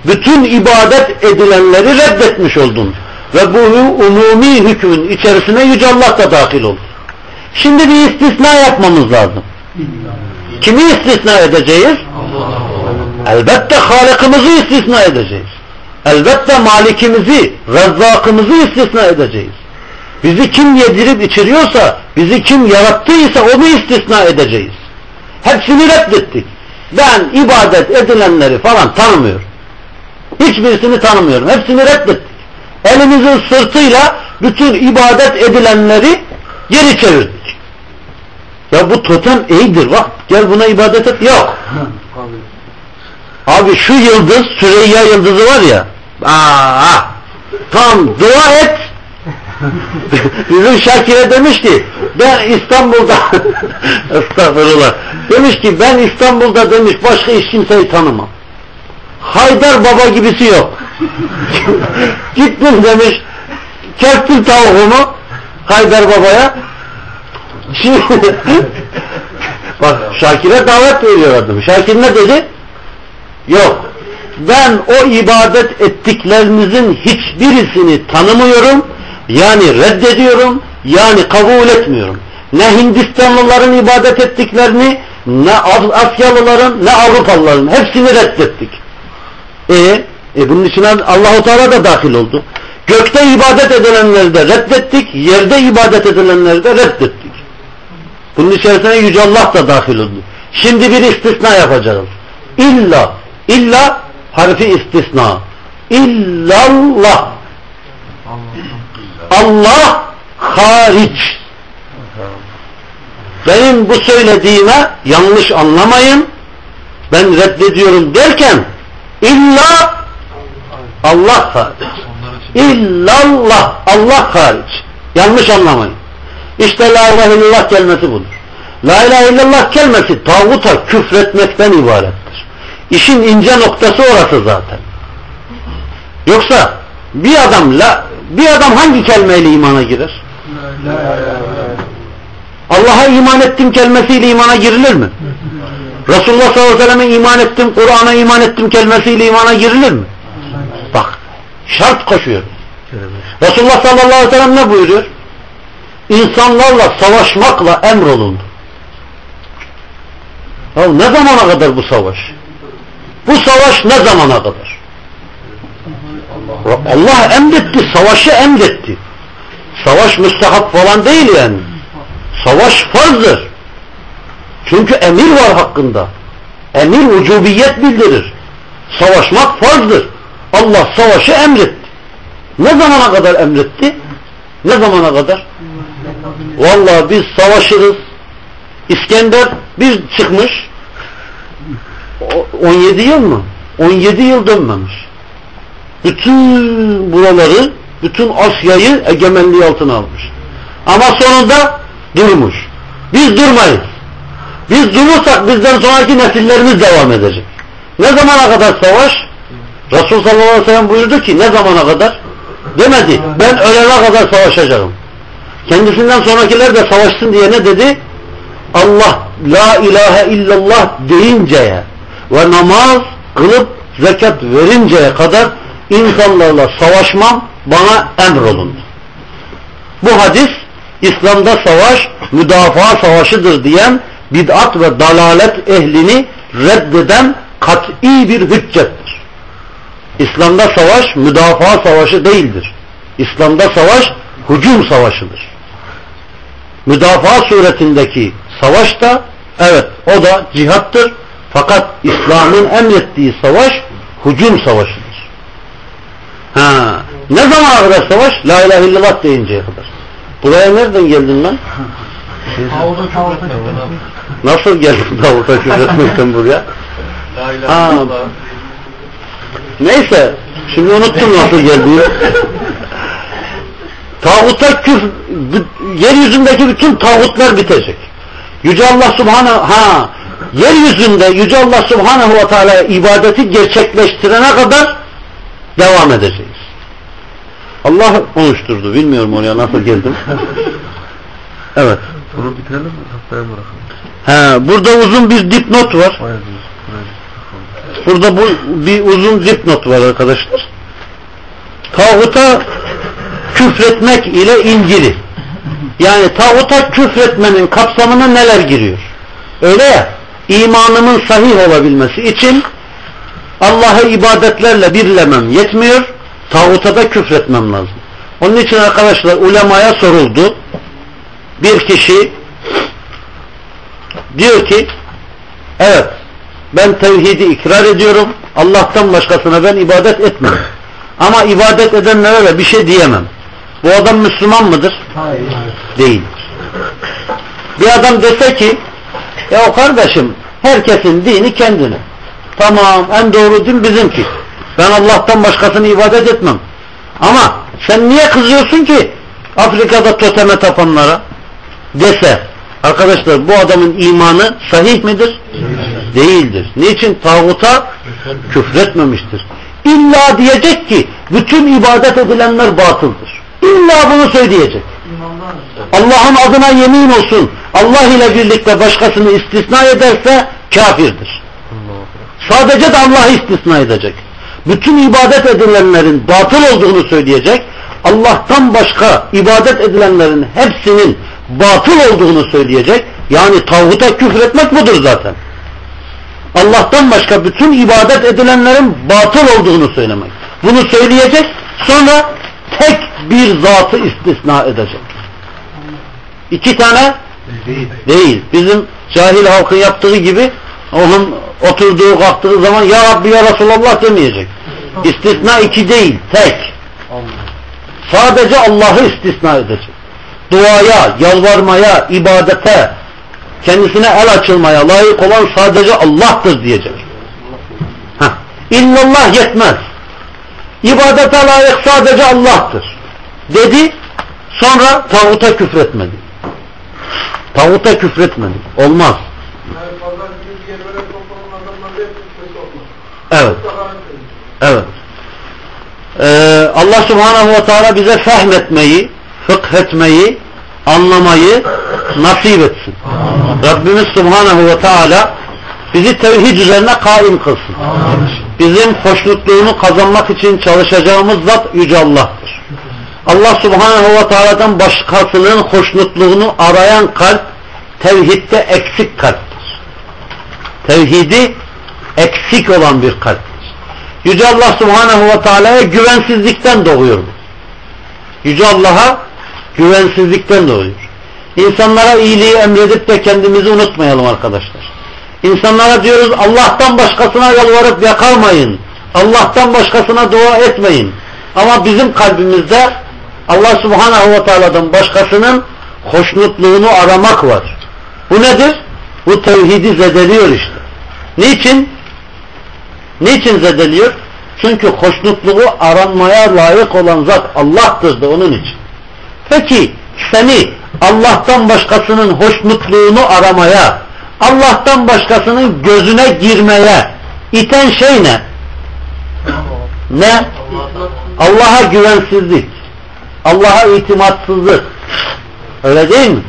Speaker 1: bütün ibadet edilenleri reddetmiş oldun. Ve bu umumi hükmün içerisine Yüce Allah da dahil oldu. Şimdi bir istisna yapmamız lazım. Kimi istisna edeceğiz? Elbette Halık'ımızı istisna edeceğiz. Elbette Malikimizi, Rezzakımızı istisna edeceğiz. Bizi kim yedirip içiriyorsa, bizi kim yarattıysa onu istisna edeceğiz. Hepsini reddettik. Ben ibadet edilenleri falan tanımıyorum. Hiçbirisini tanımıyorum. Hepsini reddettik. Elimizin sırtıyla bütün ibadet edilenleri geri çevirdik. Ya bu totem iyidir bak gel buna ibadet et. Yok. Abi. Şu yıldız Süreyya yıldızı var ya. Aa, tam dua et. Bizim Şakir'e demiş ki ben İstanbul'da estağfurullah. Demiş ki ben İstanbul'da demiş başka hiç kimseyi tanımam. Haydar Baba gibisi yok. Gittim demiş kestim tavuğumu Haydar Baba'ya şimdi bak Şakir'e davet veriyor adam Şakir ne dedi Yok. Ben o ibadet ettiklerinizin hiçbirisini tanımıyorum. Yani reddediyorum. Yani kabul etmiyorum. Ne Hindistanlıların ibadet ettiklerini ne Asyalıların ne Avrupalıların hepsini reddettik. E, e bunun içine Allahu Teala da dahil oldu. Gökte ibadet edilenleri de reddettik. Yerde ibadet edilenleri de reddettik. Bunun içerisine Yüce Allah da dahil oldu. Şimdi bir istisna yapacağız. İlla İlla harfi istisna. İllallah. Allah hariç. Benim bu söylediğime yanlış anlamayın. Ben reddediyorum derken illa Allah hariç. İllallah. Allah hariç. Yanlış anlamayın. İşte la ilahe illallah kelimesi budur. La ilahe illallah kelimesi tağuta küfretmekten ibarettir. İşin ince noktası orası zaten. Yoksa bir adam la, bir adam hangi kelimeyle imana girer? Allah'a iman ettim kelimesiyle imana girilir mi? Resulullah sallallahu aleyhi ve selleme iman ettim, Kur'an'a iman ettim kelimesiyle imana girilir mi? Şart koşuyor. Resulullah sallallahu aleyhi ve sellem ne buyuruyor? İnsanlarla savaşmakla emrolundu. Ya ne zamana kadar bu savaş? Bu savaş ne zamana kadar? Allah emretti, savaşı emretti. Savaş müstehap falan değil yani. Savaş farzdır. Çünkü emir var hakkında. Emir ucubiyet bildirir. Savaşmak farzdır. Allah savaşı emretti. Ne zamana kadar emretti? Ne zamana kadar? Vallahi biz savaşırız. İskender bir çıkmış O- 17 yıl mı? 17 yıl dönmemiş. Bütün buraları, bütün Asya'yı egemenliği altına almış. Ama sonunda durmuş. Biz durmayız. Biz durursak bizden sonraki nesillerimiz devam edecek. Ne zamana kadar savaş? Resul sallallahu aleyhi ve sellem buyurdu ki ne zamana kadar? Demedi. Ben ölene kadar savaşacağım. Kendisinden sonrakiler de savaşsın diye ne dedi? Allah la ilahe illallah deyinceye ve namaz kılıp zekat verinceye kadar insanlarla savaşmam bana emrolundu. Bu hadis İslam'da savaş müdafaa savaşıdır diyen bid'at ve dalalet ehlini reddeden kat'i bir hüccettir. İslam'da savaş müdafaa savaşı değildir. İslam'da savaş hücum savaşıdır. Müdafaa suretindeki savaş da evet o da cihattır. Fakat İslam'ın emrettiği savaş hücum savaşıdır. Ha, ne zamana kadar savaş? La ilahe illallah deyinceye kadar. Buraya nereden geldin lan? Nasıl geldin Davut'a küfretmekten buraya?
Speaker 3: La ilahe illallah.
Speaker 1: Neyse, şimdi unuttum nasıl geldiğini. Tağuta küf, yeryüzündeki bütün tağutlar bitecek. Yüce Allah Subhanahu ha yeryüzünde Yüce Allah Subhanahu ve Teala ibadeti gerçekleştirene kadar devam edeceğiz. Allah konuşturdu. Bilmiyorum oraya nasıl geldim. Evet.
Speaker 2: Bunu bitirelim mi? Haftaya bırakalım.
Speaker 1: Ha, burada uzun bir dipnot var.
Speaker 2: Bir-
Speaker 1: Burada bu bir uzun dipnot var arkadaşlar. Tağuta küfretmek ile ilgili. Yani tağuta küfretmenin kapsamına neler giriyor? Öyle ya, imanımın sahih olabilmesi için Allah'ı ibadetlerle birlemem yetmiyor, tağuta da küfretmem lazım. Onun için arkadaşlar ulemaya soruldu. Bir kişi diyor ki evet ben tevhidi ikrar ediyorum. Allah'tan başkasına ben ibadet etmem. Ama ibadet edenlere de bir şey diyemem. Bu adam Müslüman mıdır?
Speaker 3: Hayır.
Speaker 1: Değildir. Bir adam dese ki ya o kardeşim herkesin dini kendine. Tamam en doğru din bizimki. Ben Allah'tan başkasını ibadet etmem. Ama sen niye kızıyorsun ki Afrika'da toteme tapanlara dese arkadaşlar bu adamın imanı sahih midir? Değildir. Niçin? Tağuta küfretmemiştir. İlla diyecek ki bütün ibadet edilenler batıldır. İlla bunu söyleyecek. Allah'ın adına yemin olsun Allah ile birlikte başkasını istisna ederse kafirdir. Sadece de Allah'ı istisna edecek. Bütün ibadet edilenlerin batıl olduğunu söyleyecek. Allah'tan başka ibadet edilenlerin hepsinin batıl olduğunu söyleyecek. Yani tağuta küfretmek budur zaten. Allah'tan başka bütün ibadet edilenlerin batıl olduğunu söylemek. Bunu söyleyecek sonra tek bir zatı istisna edecek. İki tane
Speaker 3: Değil.
Speaker 1: değil. Bizim cahil halkın yaptığı gibi onun oturduğu kalktığı zaman Ya Rabbi ya Resulallah demeyecek. İstisna iki değil, tek. Sadece Allah'ı istisna edecek. Duaya, yalvarmaya, ibadete, kendisine el açılmaya layık olan sadece Allah'tır diyecek. Heh. Yetmez. İbadete layık sadece Allah'tır. Dedi, sonra tağuta küfretmedi. Tağuta küfretmedi. Olmaz. Evet. Evet. Ee, Allah Subhanahu ve Teala bize fehmetmeyi, fıkhetmeyi, anlamayı nasip etsin. Rabbimiz Subhanahu ve Teala bizi tevhid üzerine kaim kılsın. Bizim hoşnutluğunu kazanmak için çalışacağımız zat Yüce Allah'tır. Allah Subhanahu ve Teala'dan başkasının hoşnutluğunu arayan kalp tevhidde eksik kalptir. Tevhidi eksik olan bir kalptir. Yüce Allah Subhanahu ve Teala'ya güvensizlikten doğuyor. Yüce Allah'a güvensizlikten doğuyor. İnsanlara iyiliği emredip de kendimizi unutmayalım arkadaşlar. İnsanlara diyoruz Allah'tan başkasına yalvarıp yakalmayın. Allah'tan başkasına dua etmeyin. Ama bizim kalbimizde Allah Subhanahu ve Teala'dan başkasının hoşnutluğunu aramak var. Bu nedir? Bu tevhidi zedeliyor işte. Niçin? Niçin zedeliyor? Çünkü hoşnutluğu aranmaya layık olan zat Allah'tır da onun için. Peki seni Allah'tan başkasının hoşnutluğunu aramaya, Allah'tan başkasının gözüne girmeye iten şey ne? Ne? Allah'a güvensizlik. Allah'a itimatsızlık. Öyle değil mi?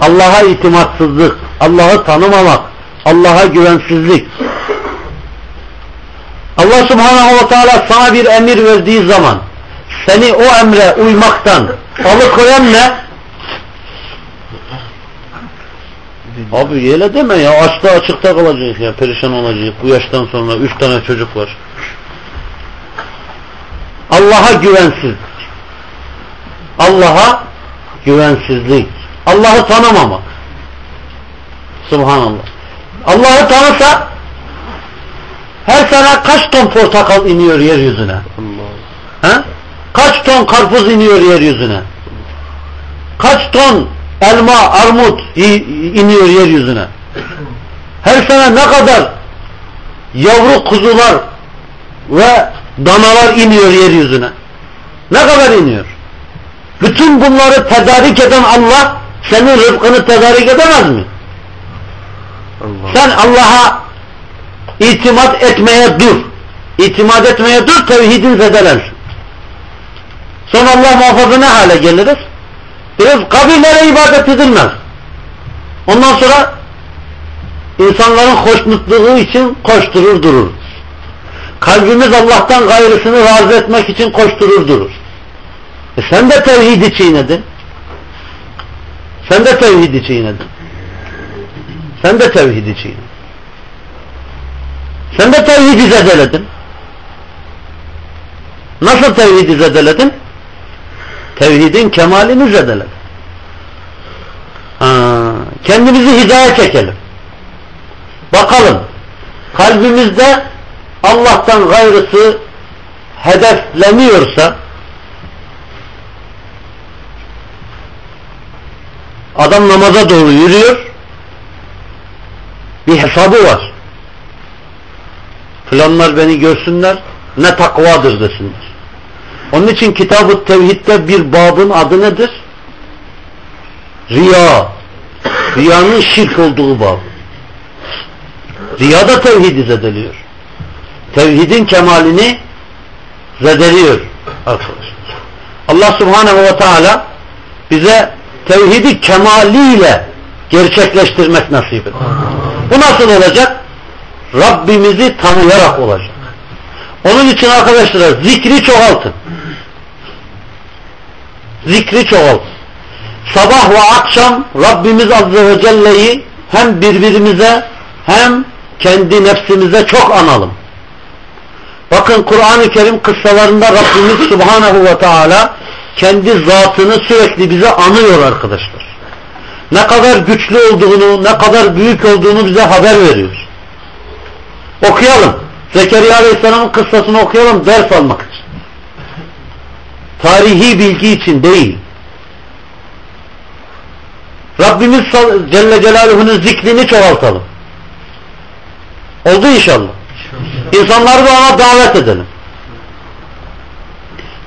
Speaker 1: Allah'a itimatsızlık. Allah'ı tanımamak. Allah'a güvensizlik. Allah subhanahu ve teala sana bir emir verdiği zaman seni o emre uymaktan alıkoyan ne? Abi öyle deme ya açta açıkta kalacak ya perişan olacak bu yaştan sonra üç tane çocuk var. Allah'a güvensiz. Allah'a güvensizlik. Allah'ı tanımamak. Subhanallah. Allah'ı tanısa her sene kaç ton portakal iniyor yeryüzüne?
Speaker 2: Allah.
Speaker 1: He? Kaç ton karpuz iniyor yeryüzüne? Kaç ton elma, armut iniyor yeryüzüne? Her sene ne kadar yavru kuzular ve danalar iniyor yeryüzüne? Ne kadar iniyor? Bütün bunları tedarik eden Allah senin rızkını tedarik edemez mi?
Speaker 2: Allah.
Speaker 1: Sen Allah'a itimat etmeye dur. İtimat etmeye dur tevhidin zedelensin. Sonra Allah muhafaza ne hale geliriz? Biraz kabirlere ibadet edilmez. Ondan sonra insanların hoşnutluğu için koşturur durur. Kalbimiz Allah'tan gayrısını razı etmek için koşturur durur. E sen de tevhidi çiğnedin. Sen de tevhidi çiğnedin. Sen de tevhidi çiğnedin. Sen de tevhidi zedeledin. Nasıl tevhidi zedeledin? Tevhidin kemalini zedeledin. Ha, kendimizi hidaya çekelim. Bakalım kalbimizde Allah'tan gayrısı hedefleniyorsa adam namaza doğru yürüyor bir hesabı var. Filanlar beni görsünler ne takvadır desinler. Onun için kitab-ı tevhidde bir babın adı nedir? Riya. Riyanın şirk olduğu bab. Riya da tevhidi zedeliyor. Tevhidin kemalini zedeliyor. Allah subhanehu ve teala bize tevhidi kemaliyle gerçekleştirmek nasip eder. Bu nasıl olacak? Rabbimizi tanıyarak olacak. Onun için arkadaşlar zikri çoğaltın. Zikri çoğaltın. Sabah ve akşam Rabbimiz Azze ve Celle'yi hem birbirimize hem kendi nefsimize çok analım. Bakın Kur'an-ı Kerim kıssalarında Rabbimiz Subhanahu ve Teala kendi zatını sürekli bize anıyor arkadaşlar. Ne kadar güçlü olduğunu, ne kadar büyük olduğunu bize haber veriyor. Okuyalım. Zekeriya Aleyhisselam'ın kıssasını okuyalım ders almak için. Tarihi bilgi için değil. Rabbimiz Celle Celaluhu'nun zikrini çoğaltalım. Oldu inşallah. İnsanları da ona davet edelim.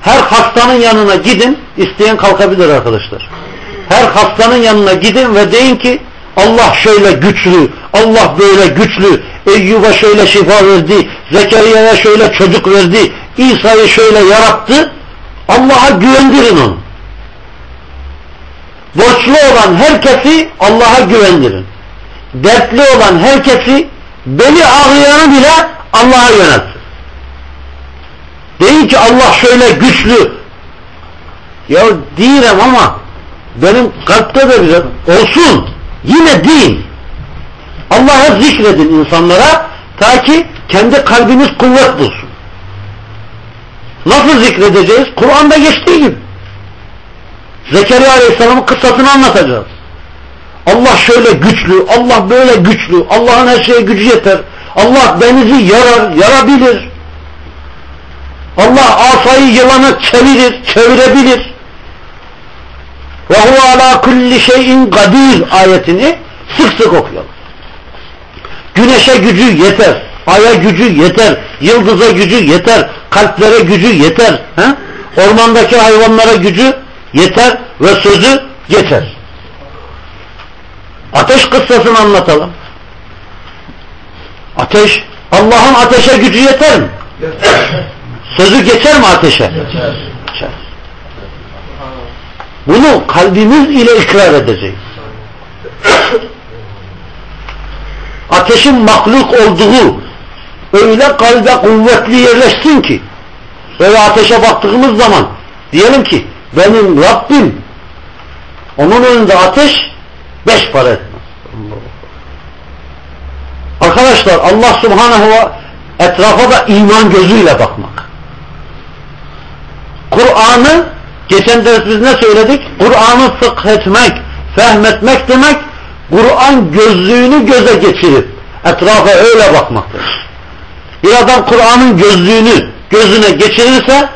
Speaker 1: Her hastanın yanına gidin, isteyen kalkabilir arkadaşlar. Her hastanın yanına gidin ve deyin ki Allah şöyle güçlü, Allah böyle güçlü, Eyyub'a şöyle şifa verdi, Zekeriya'ya şöyle çocuk verdi, İsa'yı şöyle yarattı. Allah'a güvendirin onu. Borçlu olan herkesi Allah'a güvendirin. Dertli olan herkesi beli ağrıyanı bile Allah'a yöneltin. Deyin ki Allah şöyle güçlü. Ya değilim ama benim kalpte de bir olsun. Yine değil. Allah'a zikredin insanlara ta ki kendi kalbiniz kuvvet bulsun. Nasıl zikredeceğiz? Kur'an'da geçtiği gibi. Zekeriya Aleyhisselam'ın kıssasını anlatacağız. Allah şöyle güçlü, Allah böyle güçlü, Allah'ın her şeye gücü yeter. Allah denizi yarar, yarabilir. Allah asayı yılana çevirir, çevirebilir. Ve huve ala kulli şeyin kadir ayetini sık sık okuyalım. Güneşe gücü yeter. Aya gücü yeter. Yıldıza gücü yeter. Kalplere gücü yeter. He? Ormandaki hayvanlara gücü yeter ve sözü geçer. Ateş kıssasını anlatalım. Ateş, Allah'ın ateşe gücü yeter mi? Sözü geçer mi ateşe? Geçer. Bunu kalbimiz ile ikrar edeceğiz. Ateşin mahluk olduğu öyle kalbe kuvvetli yerleşsin ki böyle ateşe baktığımız zaman diyelim ki benim Rabbim onun önünde ateş beş para etmez. Arkadaşlar Allah subhanahu ve etrafa da iman gözüyle bakmak. Kur'an'ı geçen ders biz ne söyledik? Kur'an'ı fıkh etmek, fehmetmek demek Kur'an gözlüğünü göze geçirip etrafa öyle bakmaktır. Bir adam Kur'an'ın gözlüğünü gözüne geçirirse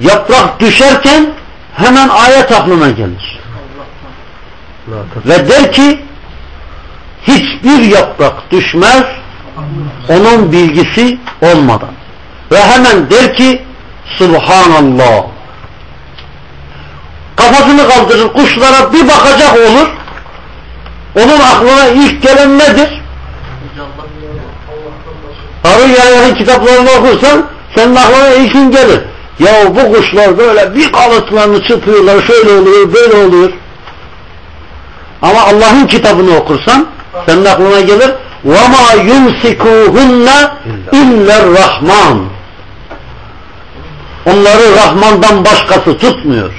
Speaker 1: yaprak düşerken hemen ayet aklına gelir. Ve der ki hiçbir yaprak düşmez onun bilgisi olmadan. Ve hemen der ki Subhanallah. Kafasını kaldırır kuşlara bir bakacak olur. Onun aklına ilk gelen nedir? Harun Yahya'nın kitaplarını okursan senin aklına ilkin gelir. Ya bu kuşlar böyle bir kalıtlarını çıpıyorlar, şöyle oluyor, böyle oluyor. Ama Allah'ın kitabını okursan senin aklına gelir وَمَا يُمْسِكُوهُنَّ اِلَّا الرَّحْمَانِ Onları Rahman'dan başkası tutmuyor.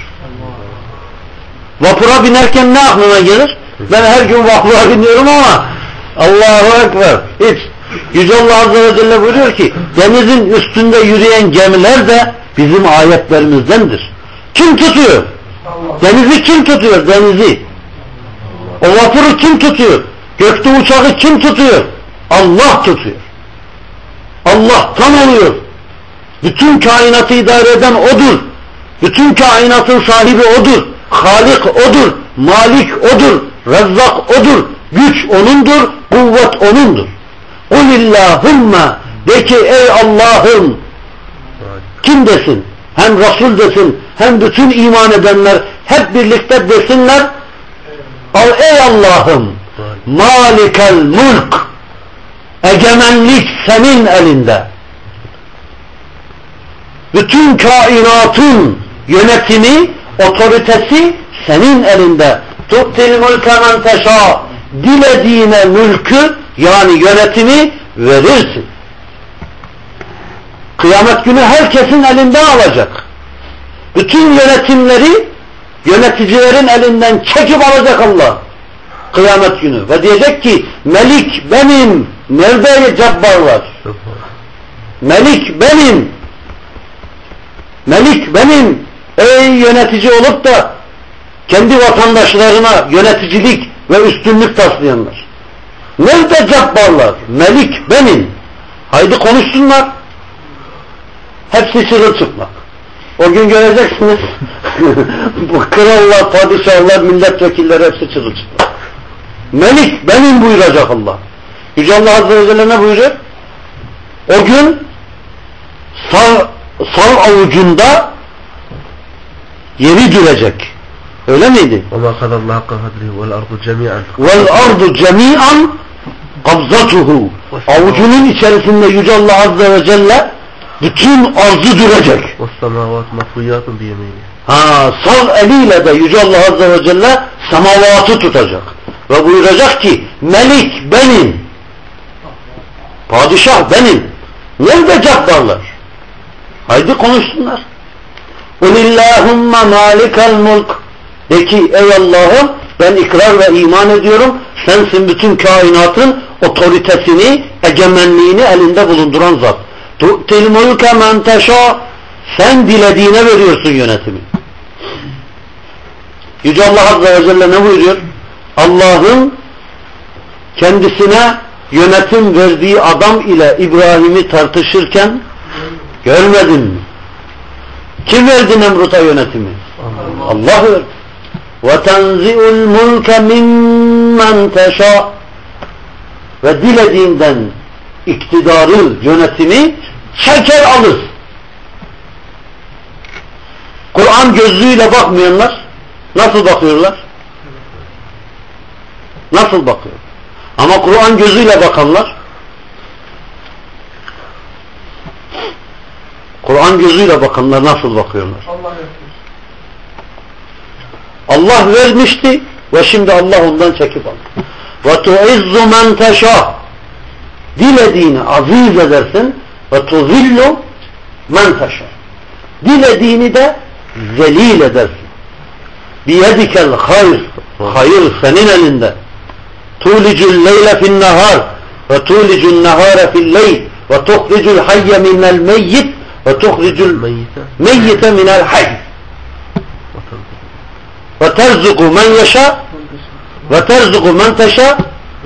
Speaker 1: Vapura binerken ne aklına gelir? Ben her gün vapura biniyorum ama Allahu Ekber. Hiç. Yüce Allah Azze ve Celle buyuruyor ki denizin üstünde yürüyen gemiler de bizim ayetlerimizdendir. Kim tutuyor? Denizi kim tutuyor? Denizi. O vapuru kim tutuyor? Gökte uçağı kim tutuyor? Allah tutuyor. Allah'tan oluyor. Bütün kainatı idare eden O'dur. Bütün kainatın sahibi O'dur. Halik O'dur. Malik O'dur. Rezzak O'dur. Güç O'nundur. Kuvvet O'nundur. Kulillahümme de ki ey Allah'ım kim desin? Hem Resul desin hem bütün iman edenler hep birlikte desinler Al ey Allah'ım malikel mulk egemenlik senin elinde. Bütün kainatın yönetimi, otoritesi senin elinde. Tuttil mülke men teşâ. Dilediğine mülkü yani yönetimi verirsin. Kıyamet günü herkesin elinden alacak. Bütün yönetimleri yöneticilerin elinden çekip alacak Allah. Kıyamet günü. Ve diyecek ki Melik benim. Nerede cabbarlar? Melik benim. Melik benim. Ey yönetici olup da kendi vatandaşlarına yöneticilik ve üstünlük taslayanlar. Nerede cabbarlar? Melik benim. Haydi konuşsunlar. Hepsi çırılçıplak. O gün göreceksiniz. Bu krallar, padişahlar, milletvekilleri hepsi çırılçıplak. Melik benim buyuracak Allah. Yüce Allah Azze ve ne buyuruyor? O gün sağ, sağ avucunda yeri dürecek. Öyle miydi?
Speaker 2: وَمَا قَدَ اللّٰهَ قَهَدْرِهِ وَالْاَرْضُ جَمِيعًا
Speaker 1: وَالْاَرْضُ جَمِيعًا قَبْزَتُهُ Avucunun içerisinde Yüce Allah Azze ve Celle bütün arzı dürecek.
Speaker 2: وَالسَّمَاوَاتُ مَطْوِيَاتٌ بِيَمِينِهِ
Speaker 1: Ha, sağ eliyle de Yüce Allah Azze ve Celle semavatı tutacak. Ve buyuracak ki Melik benim. Padişah benim. Nerede cabbarlar? Haydi konuşsunlar. Kulillahumma malikel mulk. de ki ey Allah'ım ben ikrar ve iman ediyorum. Sensin bütün kainatın otoritesini, egemenliğini elinde bulunduran zat. Tu'til mulke men teşâ. Sen dilediğine veriyorsun yönetimi. Yüce Allah Azze ve Celle ne buyuruyor? Allah'ın kendisine yönetim verdiği adam ile İbrahim'i tartışırken görmedin mi? Kim verdi Nemrut'a yönetimi? Allah verdi. وَتَنْزِعُ الْمُلْكَ مِمَّنْ تَشَاءُ Ve dilediğinden iktidarı, yönetimi çeker alır. Kur'an gözlüğüyle bakmayanlar nasıl bakıyorlar? Nasıl bakıyor? Ama Kur'an gözüyle bakanlar Kur'an gözüyle bakanlar nasıl bakıyorlar? Allah vermişti ve şimdi Allah ondan çekip aldı. Ve tuizzu men teşâ Dilediğini aziz edersin ve tuzillu men teşâ Dilediğini de zelil edersin. Biyedikel hayr hayır senin elinde. Tulicul leyle fin nahar ve tulicul nahara fil leyl ve tuhricul hayye minel meyyit ve tuhricul
Speaker 2: meyyite
Speaker 1: minel hayy ve terzuku men yaşa ve terzuku men teşa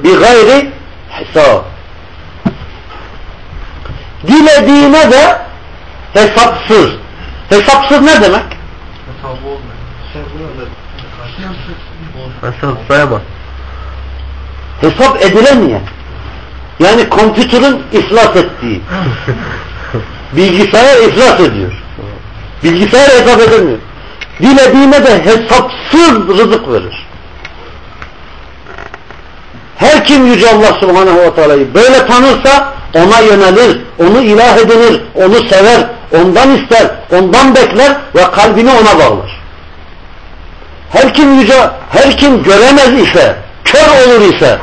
Speaker 1: bi gayri hesab. Dilediğine de hesapsız. Hesapsız ne demek?
Speaker 3: Hesabı
Speaker 2: sayamaz.
Speaker 1: Hesap edilemeyen. Yani kompütürün iflas ettiği. Bilgisayar iflas ediyor. Bilgisayar hesap edemiyor. Dilediğine de hesapsız rızık verir. Her kim Yüce Allah Subhanahu ve Teala'yı böyle tanırsa ona yönelir, onu ilah edinir, onu sever, ondan ister, ondan bekler ve kalbini ona bağlar. Her kim yüce, her kim göremez ise, kör olur ise,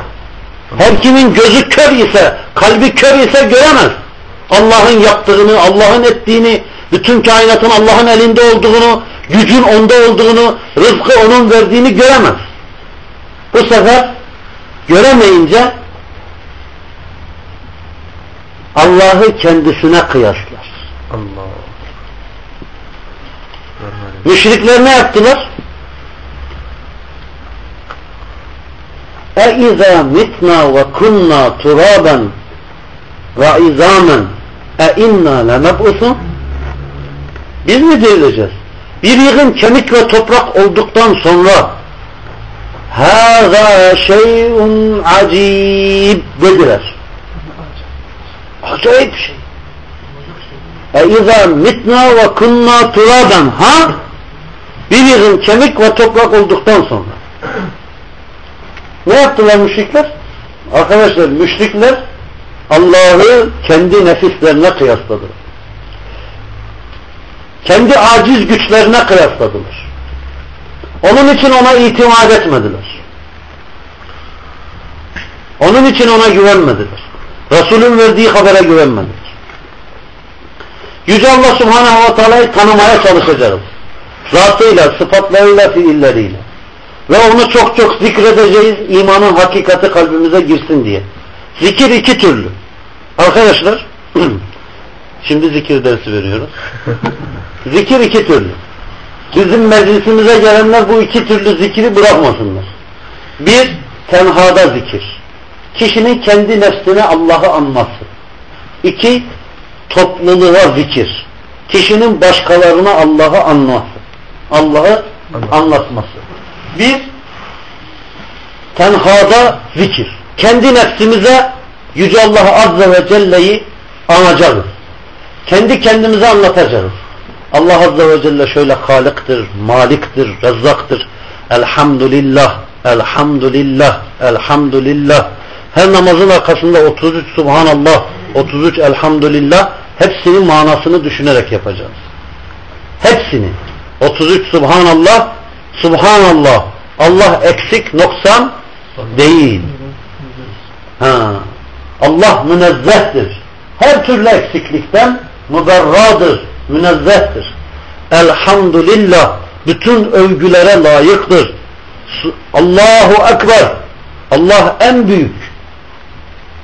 Speaker 1: her kimin gözü kör ise, kalbi kör ise göremez. Allah'ın yaptığını, Allah'ın ettiğini, bütün kainatın Allah'ın elinde olduğunu, gücün onda olduğunu, rızkı onun verdiğini göremez. Bu sefer göremeyince Allah'ı kendisine kıyaslar.
Speaker 2: Allah.
Speaker 1: Müşrikler ne yaptılar? اَاِذَا مِتْنَا وَكُنَّا تُرَابًا وَاِذَامًا اَاِنَّا لَمَبْعُثُونَ Biz mi dirileceğiz? Bir yığın kemik ve toprak olduktan sonra هَذَا شَيْءٌ acib dediler. Acayip bir şey. اَاِذَا مِتْنَا وَكُنَّا تُرَابًا Ha? Bir yığın kemik ve toprak olduktan sonra. Ne yaptılar müşrikler? Arkadaşlar müşrikler Allah'ı kendi nefislerine kıyasladılar. Kendi aciz güçlerine kıyasladılar. Onun için ona itimat etmediler. Onun için ona güvenmediler. Resulün verdiği habere güvenmediler. Yüce Allah Subhanahu ve Teala'yı tanımaya çalışacağız. Zatıyla, sıfatlarıyla, fiilleriyle. Ve onu çok çok zikredeceğiz imanın hakikati kalbimize girsin diye. Zikir iki türlü. Arkadaşlar şimdi zikir dersi veriyoruz. Zikir iki türlü. Bizim meclisimize gelenler bu iki türlü zikri bırakmasınlar. Bir, tenhada zikir. Kişinin kendi nefsine Allah'ı anması. İki, topluluğa zikir. Kişinin başkalarına Allah'ı anması. Allah'ı anlatması. Bir, tenhada zikir. Kendi nefsimize Yüce Allah Azze ve Celle'yi anacağız. Kendi kendimize anlatacağız. Allah Azze ve Celle şöyle Halık'tır, Malik'tir, Rezzaktır. Elhamdülillah, Elhamdülillah, Elhamdülillah. Her namazın arkasında 33 Subhanallah, 33 Elhamdülillah hepsinin manasını düşünerek yapacağız. Hepsini. 33 Subhanallah, Subhanallah. Allah eksik, noksan değil. Ha. Allah münezzehtir. Her türlü eksiklikten müberradır, münezzehtir. Elhamdülillah. Bütün övgülere layıktır. Allahu Ekber. Allah en büyük.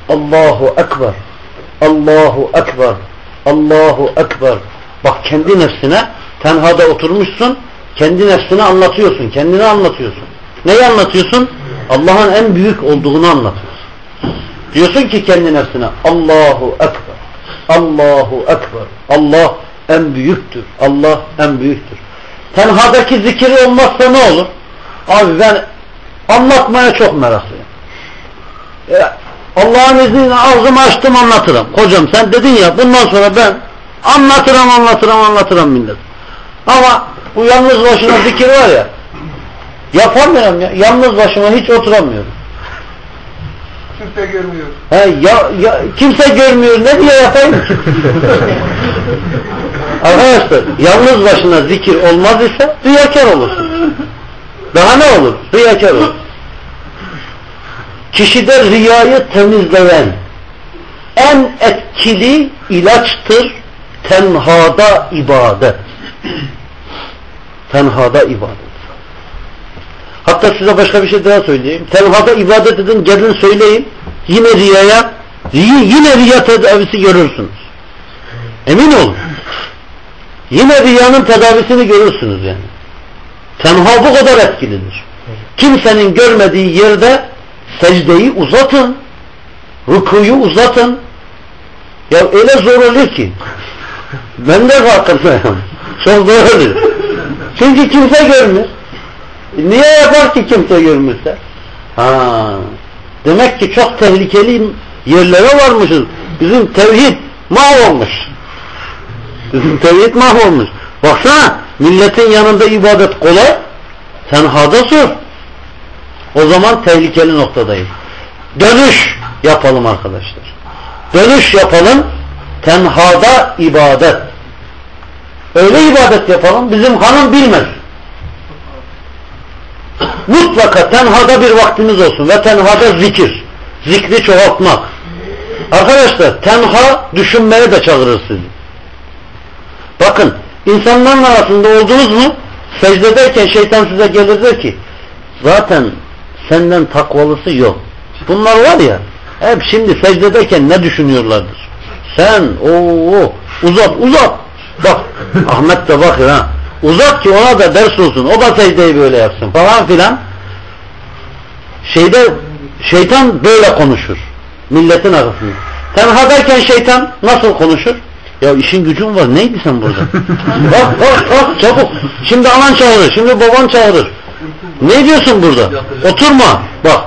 Speaker 1: Allahu Ekber. Allahu Ekber. Allahu Ekber. Bak kendi nefsine tenhada oturmuşsun. Kendi nefsini anlatıyorsun. Kendini anlatıyorsun. Neyi anlatıyorsun? Allah'ın en büyük olduğunu anlatıyorsun. Diyorsun ki kendi nefsine Allahu Ekber. Allahu Ekber. Allah en büyüktür. Allah en büyüktür. Tenhadaki zikir olmazsa ne olur? Abi ben anlatmaya çok meraklıyım. Allah'ın izniyle ağzımı açtım anlatırım. Kocam sen dedin ya bundan sonra ben anlatırım anlatırım anlatırım millet. Ama bu yalnız başına zikir var ya yapamıyorum ya. Yalnız başıma hiç oturamıyorum.
Speaker 3: Kimse görmüyor.
Speaker 1: He, ya, ya, kimse görmüyor ne diye yapayım ki? Arkadaşlar yalnız başına zikir olmaz ise riyakar olursun. Daha ne olur? Riyakar olur. Kişide riyayı temizleyen en etkili ilaçtır tenhada ibadet. Tenhada ibadet. Hatta size başka bir şey daha söyleyeyim. Tenhada ibadet edin gelin söyleyin. Yine riyaya yine riya tedavisi görürsünüz. Emin olun. Yine riyanın tedavisini görürsünüz yani. Tenha bu kadar etkilidir. Kimsenin görmediği yerde secdeyi uzatın. Rukuyu uzatın. Ya öyle zor oluyor ki. Ben de farkındayım. Çok zor oluyor. Çünkü kimse görmüyor. Niye yapar ki kimse görmürse? Ha, demek ki çok tehlikeli yerlere varmışız. Bizim tevhid mahvolmuş. Bizim tevhid mahvolmuş. Baksana milletin yanında ibadet kolay, tenhada zor. O zaman tehlikeli noktadayız. Dönüş yapalım arkadaşlar. Dönüş yapalım. Tenhada ibadet. Öyle ibadet yapalım. Bizim hanım bilmez. Mutlaka tenhada bir vaktimiz olsun ve tenhada zikir. Zikri çoğaltmak. Arkadaşlar tenha düşünmeye de çağırır sizi. Bakın insanların arasında oldunuz mu secdedeyken şeytan size gelir der ki zaten senden takvalısı yok. Bunlar var ya hep şimdi secdedeyken ne düşünüyorlardır. Sen o uzat uzat. Bak Ahmet de bakır ha. Uzat ki ona da ders olsun. O da secdeyi böyle yapsın falan filan. Şeyde şeytan böyle konuşur. Milletin arasında. Tenhadayken şeytan nasıl konuşur? Ya işin gücün var. Neydi sen burada? bak bak bak çabuk. Şimdi anan çağırır. Şimdi baban çağırır. Ne diyorsun burada? Oturma. Bak.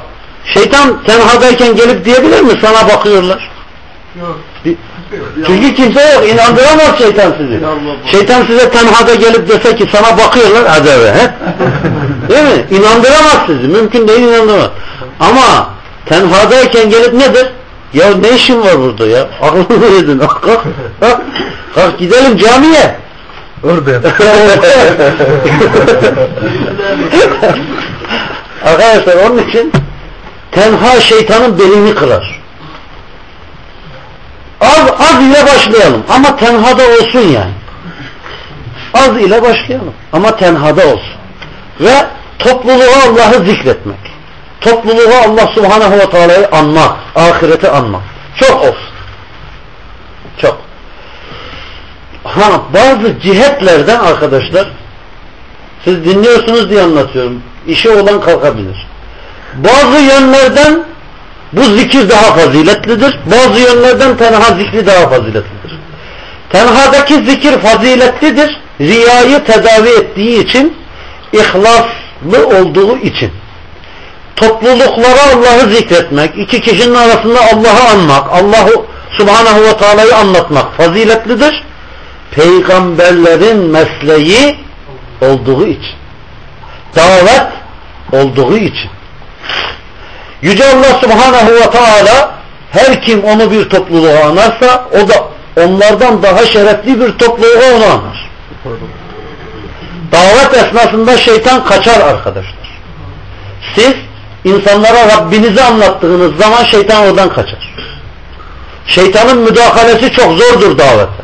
Speaker 1: Şeytan tenhadayken gelip diyebilir mi? Sana bakıyorlar.
Speaker 3: Yok.
Speaker 1: Çünkü kimse yok. İnandıramaz şeytan sizi. Şeytan size tenhada gelip dese ki sana bakıyorlar hadi eve. He? Değil mi? İnandıramaz sizi. Mümkün değil inandıramaz. Ama tenhadayken gelip nedir? Ya ne işin var burada ya? Aklını yedin. Kalk, kalk, kalk gidelim camiye.
Speaker 2: Orada.
Speaker 1: Arkadaşlar onun için tenha şeytanın belini kırar. Az, az ile başlayalım ama tenhada olsun yani. Az ile başlayalım ama tenhada olsun. Ve topluluğa Allah'ı zikretmek. Topluluğa Allah subhanahu ve teala'yı anmak. Ahireti anmak. Çok olsun. Çok. Ha, bazı cihetlerden arkadaşlar siz dinliyorsunuz diye anlatıyorum. İşi olan kalkabilir. Bazı yönlerden bu zikir daha faziletlidir. Bazı yönlerden tenha zikri daha faziletlidir. Tenhadaki zikir faziletlidir. Riyayı tedavi ettiği için, ihlaslı olduğu için. Topluluklara Allah'ı zikretmek, iki kişinin arasında Allah'ı anmak, Allah'ı Subhanahu ve Teala'yı anlatmak faziletlidir. Peygamberlerin mesleği olduğu için. Davet olduğu için. Yüce Allah Subhanahu ve Teala her kim onu bir topluluğa anarsa o da onlardan daha şerefli bir topluluğa onu anar. Davet esnasında şeytan kaçar arkadaşlar. Siz insanlara Rabbinizi anlattığınız zaman şeytan oradan kaçar. Şeytanın müdahalesi çok zordur davete.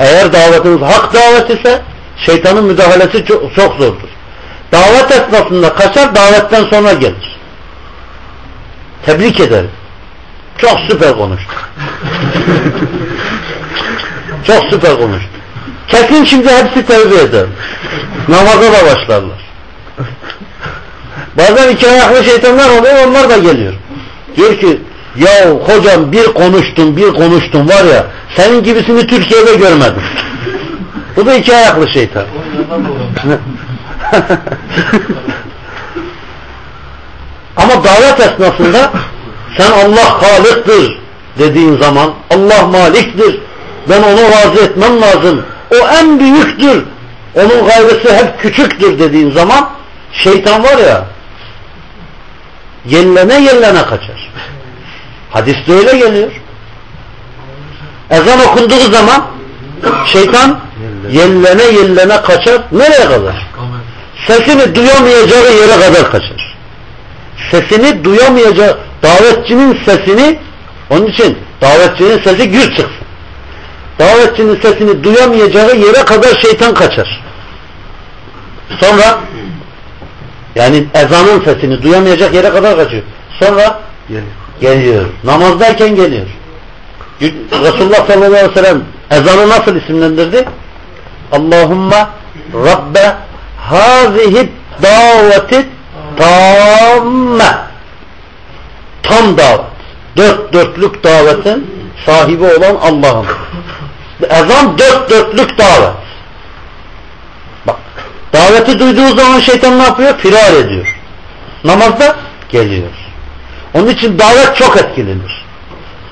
Speaker 1: Eğer davetiniz hak davet ise şeytanın müdahalesi çok, çok zordur. Davet esnasında kaçar, davetten sonra gelir. Tebrik ederim. Çok süper konuştu. Çok süper konuştu. Kesin şimdi hepsi tevbe eder. Namaza da başlarlar. Bazen iki ayaklı şeytanlar oluyor, onlar da geliyor. Diyor ki, ya hocam bir konuştun, bir konuştun var ya, senin gibisini Türkiye'de görmedim. Bu da iki ayaklı şeytan. Ama davet esnasında Sen Allah Halık'tır dediğin zaman Allah Malik'tir. Ben onu razı etmem lazım. O en büyüktür. Onun gayrısı hep küçüktür dediğin zaman şeytan var ya yellene yellene kaçar. Hadiste öyle geliyor. Ezan okunduğu zaman şeytan yellene yellene kaçar. Nereye kadar? Sesini duyamayacağı yere kadar kaçar. Sesini duyamayacağı davetçinin sesini onun için davetçinin sesi gür çıksın. Davetçinin sesini duyamayacağı yere kadar şeytan kaçar. Sonra yani ezanın sesini duyamayacak yere kadar kaçıyor. Sonra
Speaker 2: Geliyor.
Speaker 1: geliyor. Namazdayken geliyor. Resulullah sallallahu aleyhi ve sellem ezanı nasıl isimlendirdi? Allahümme Rabbe hazihi daveti tamme tam davet. Dört dörtlük davetin sahibi olan Allah'ım. Ezan dört dörtlük davet. Bak daveti duyduğu zaman şeytan ne yapıyor? Firar ediyor. Namazda geliyor. Onun için davet çok etkilidir.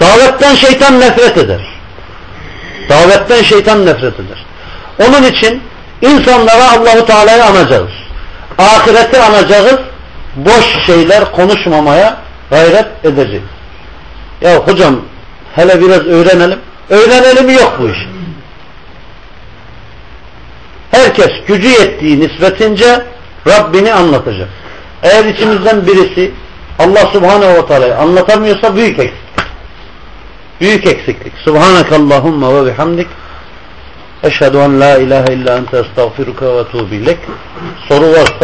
Speaker 1: Davetten şeytan nefret eder. Davetten şeytan nefret eder. Onun için insanlara Allahu Teala'yı anacağız. Ahireti anacağız. Boş şeyler konuşmamaya gayret edeceğiz. Ya hocam hele biraz öğrenelim. Öğrenelim yok bu iş. Herkes gücü yettiği nispetince Rabbini anlatacak. Eğer içimizden birisi Allah Subhanahu ve Teala'yı anlatamıyorsa büyük eksiklik. Büyük eksiklik. Subhanakallahumma ve bihamdik. Eşhedü en la ilahe illa ente estağfiruka ve tuğbilek. Soru varsa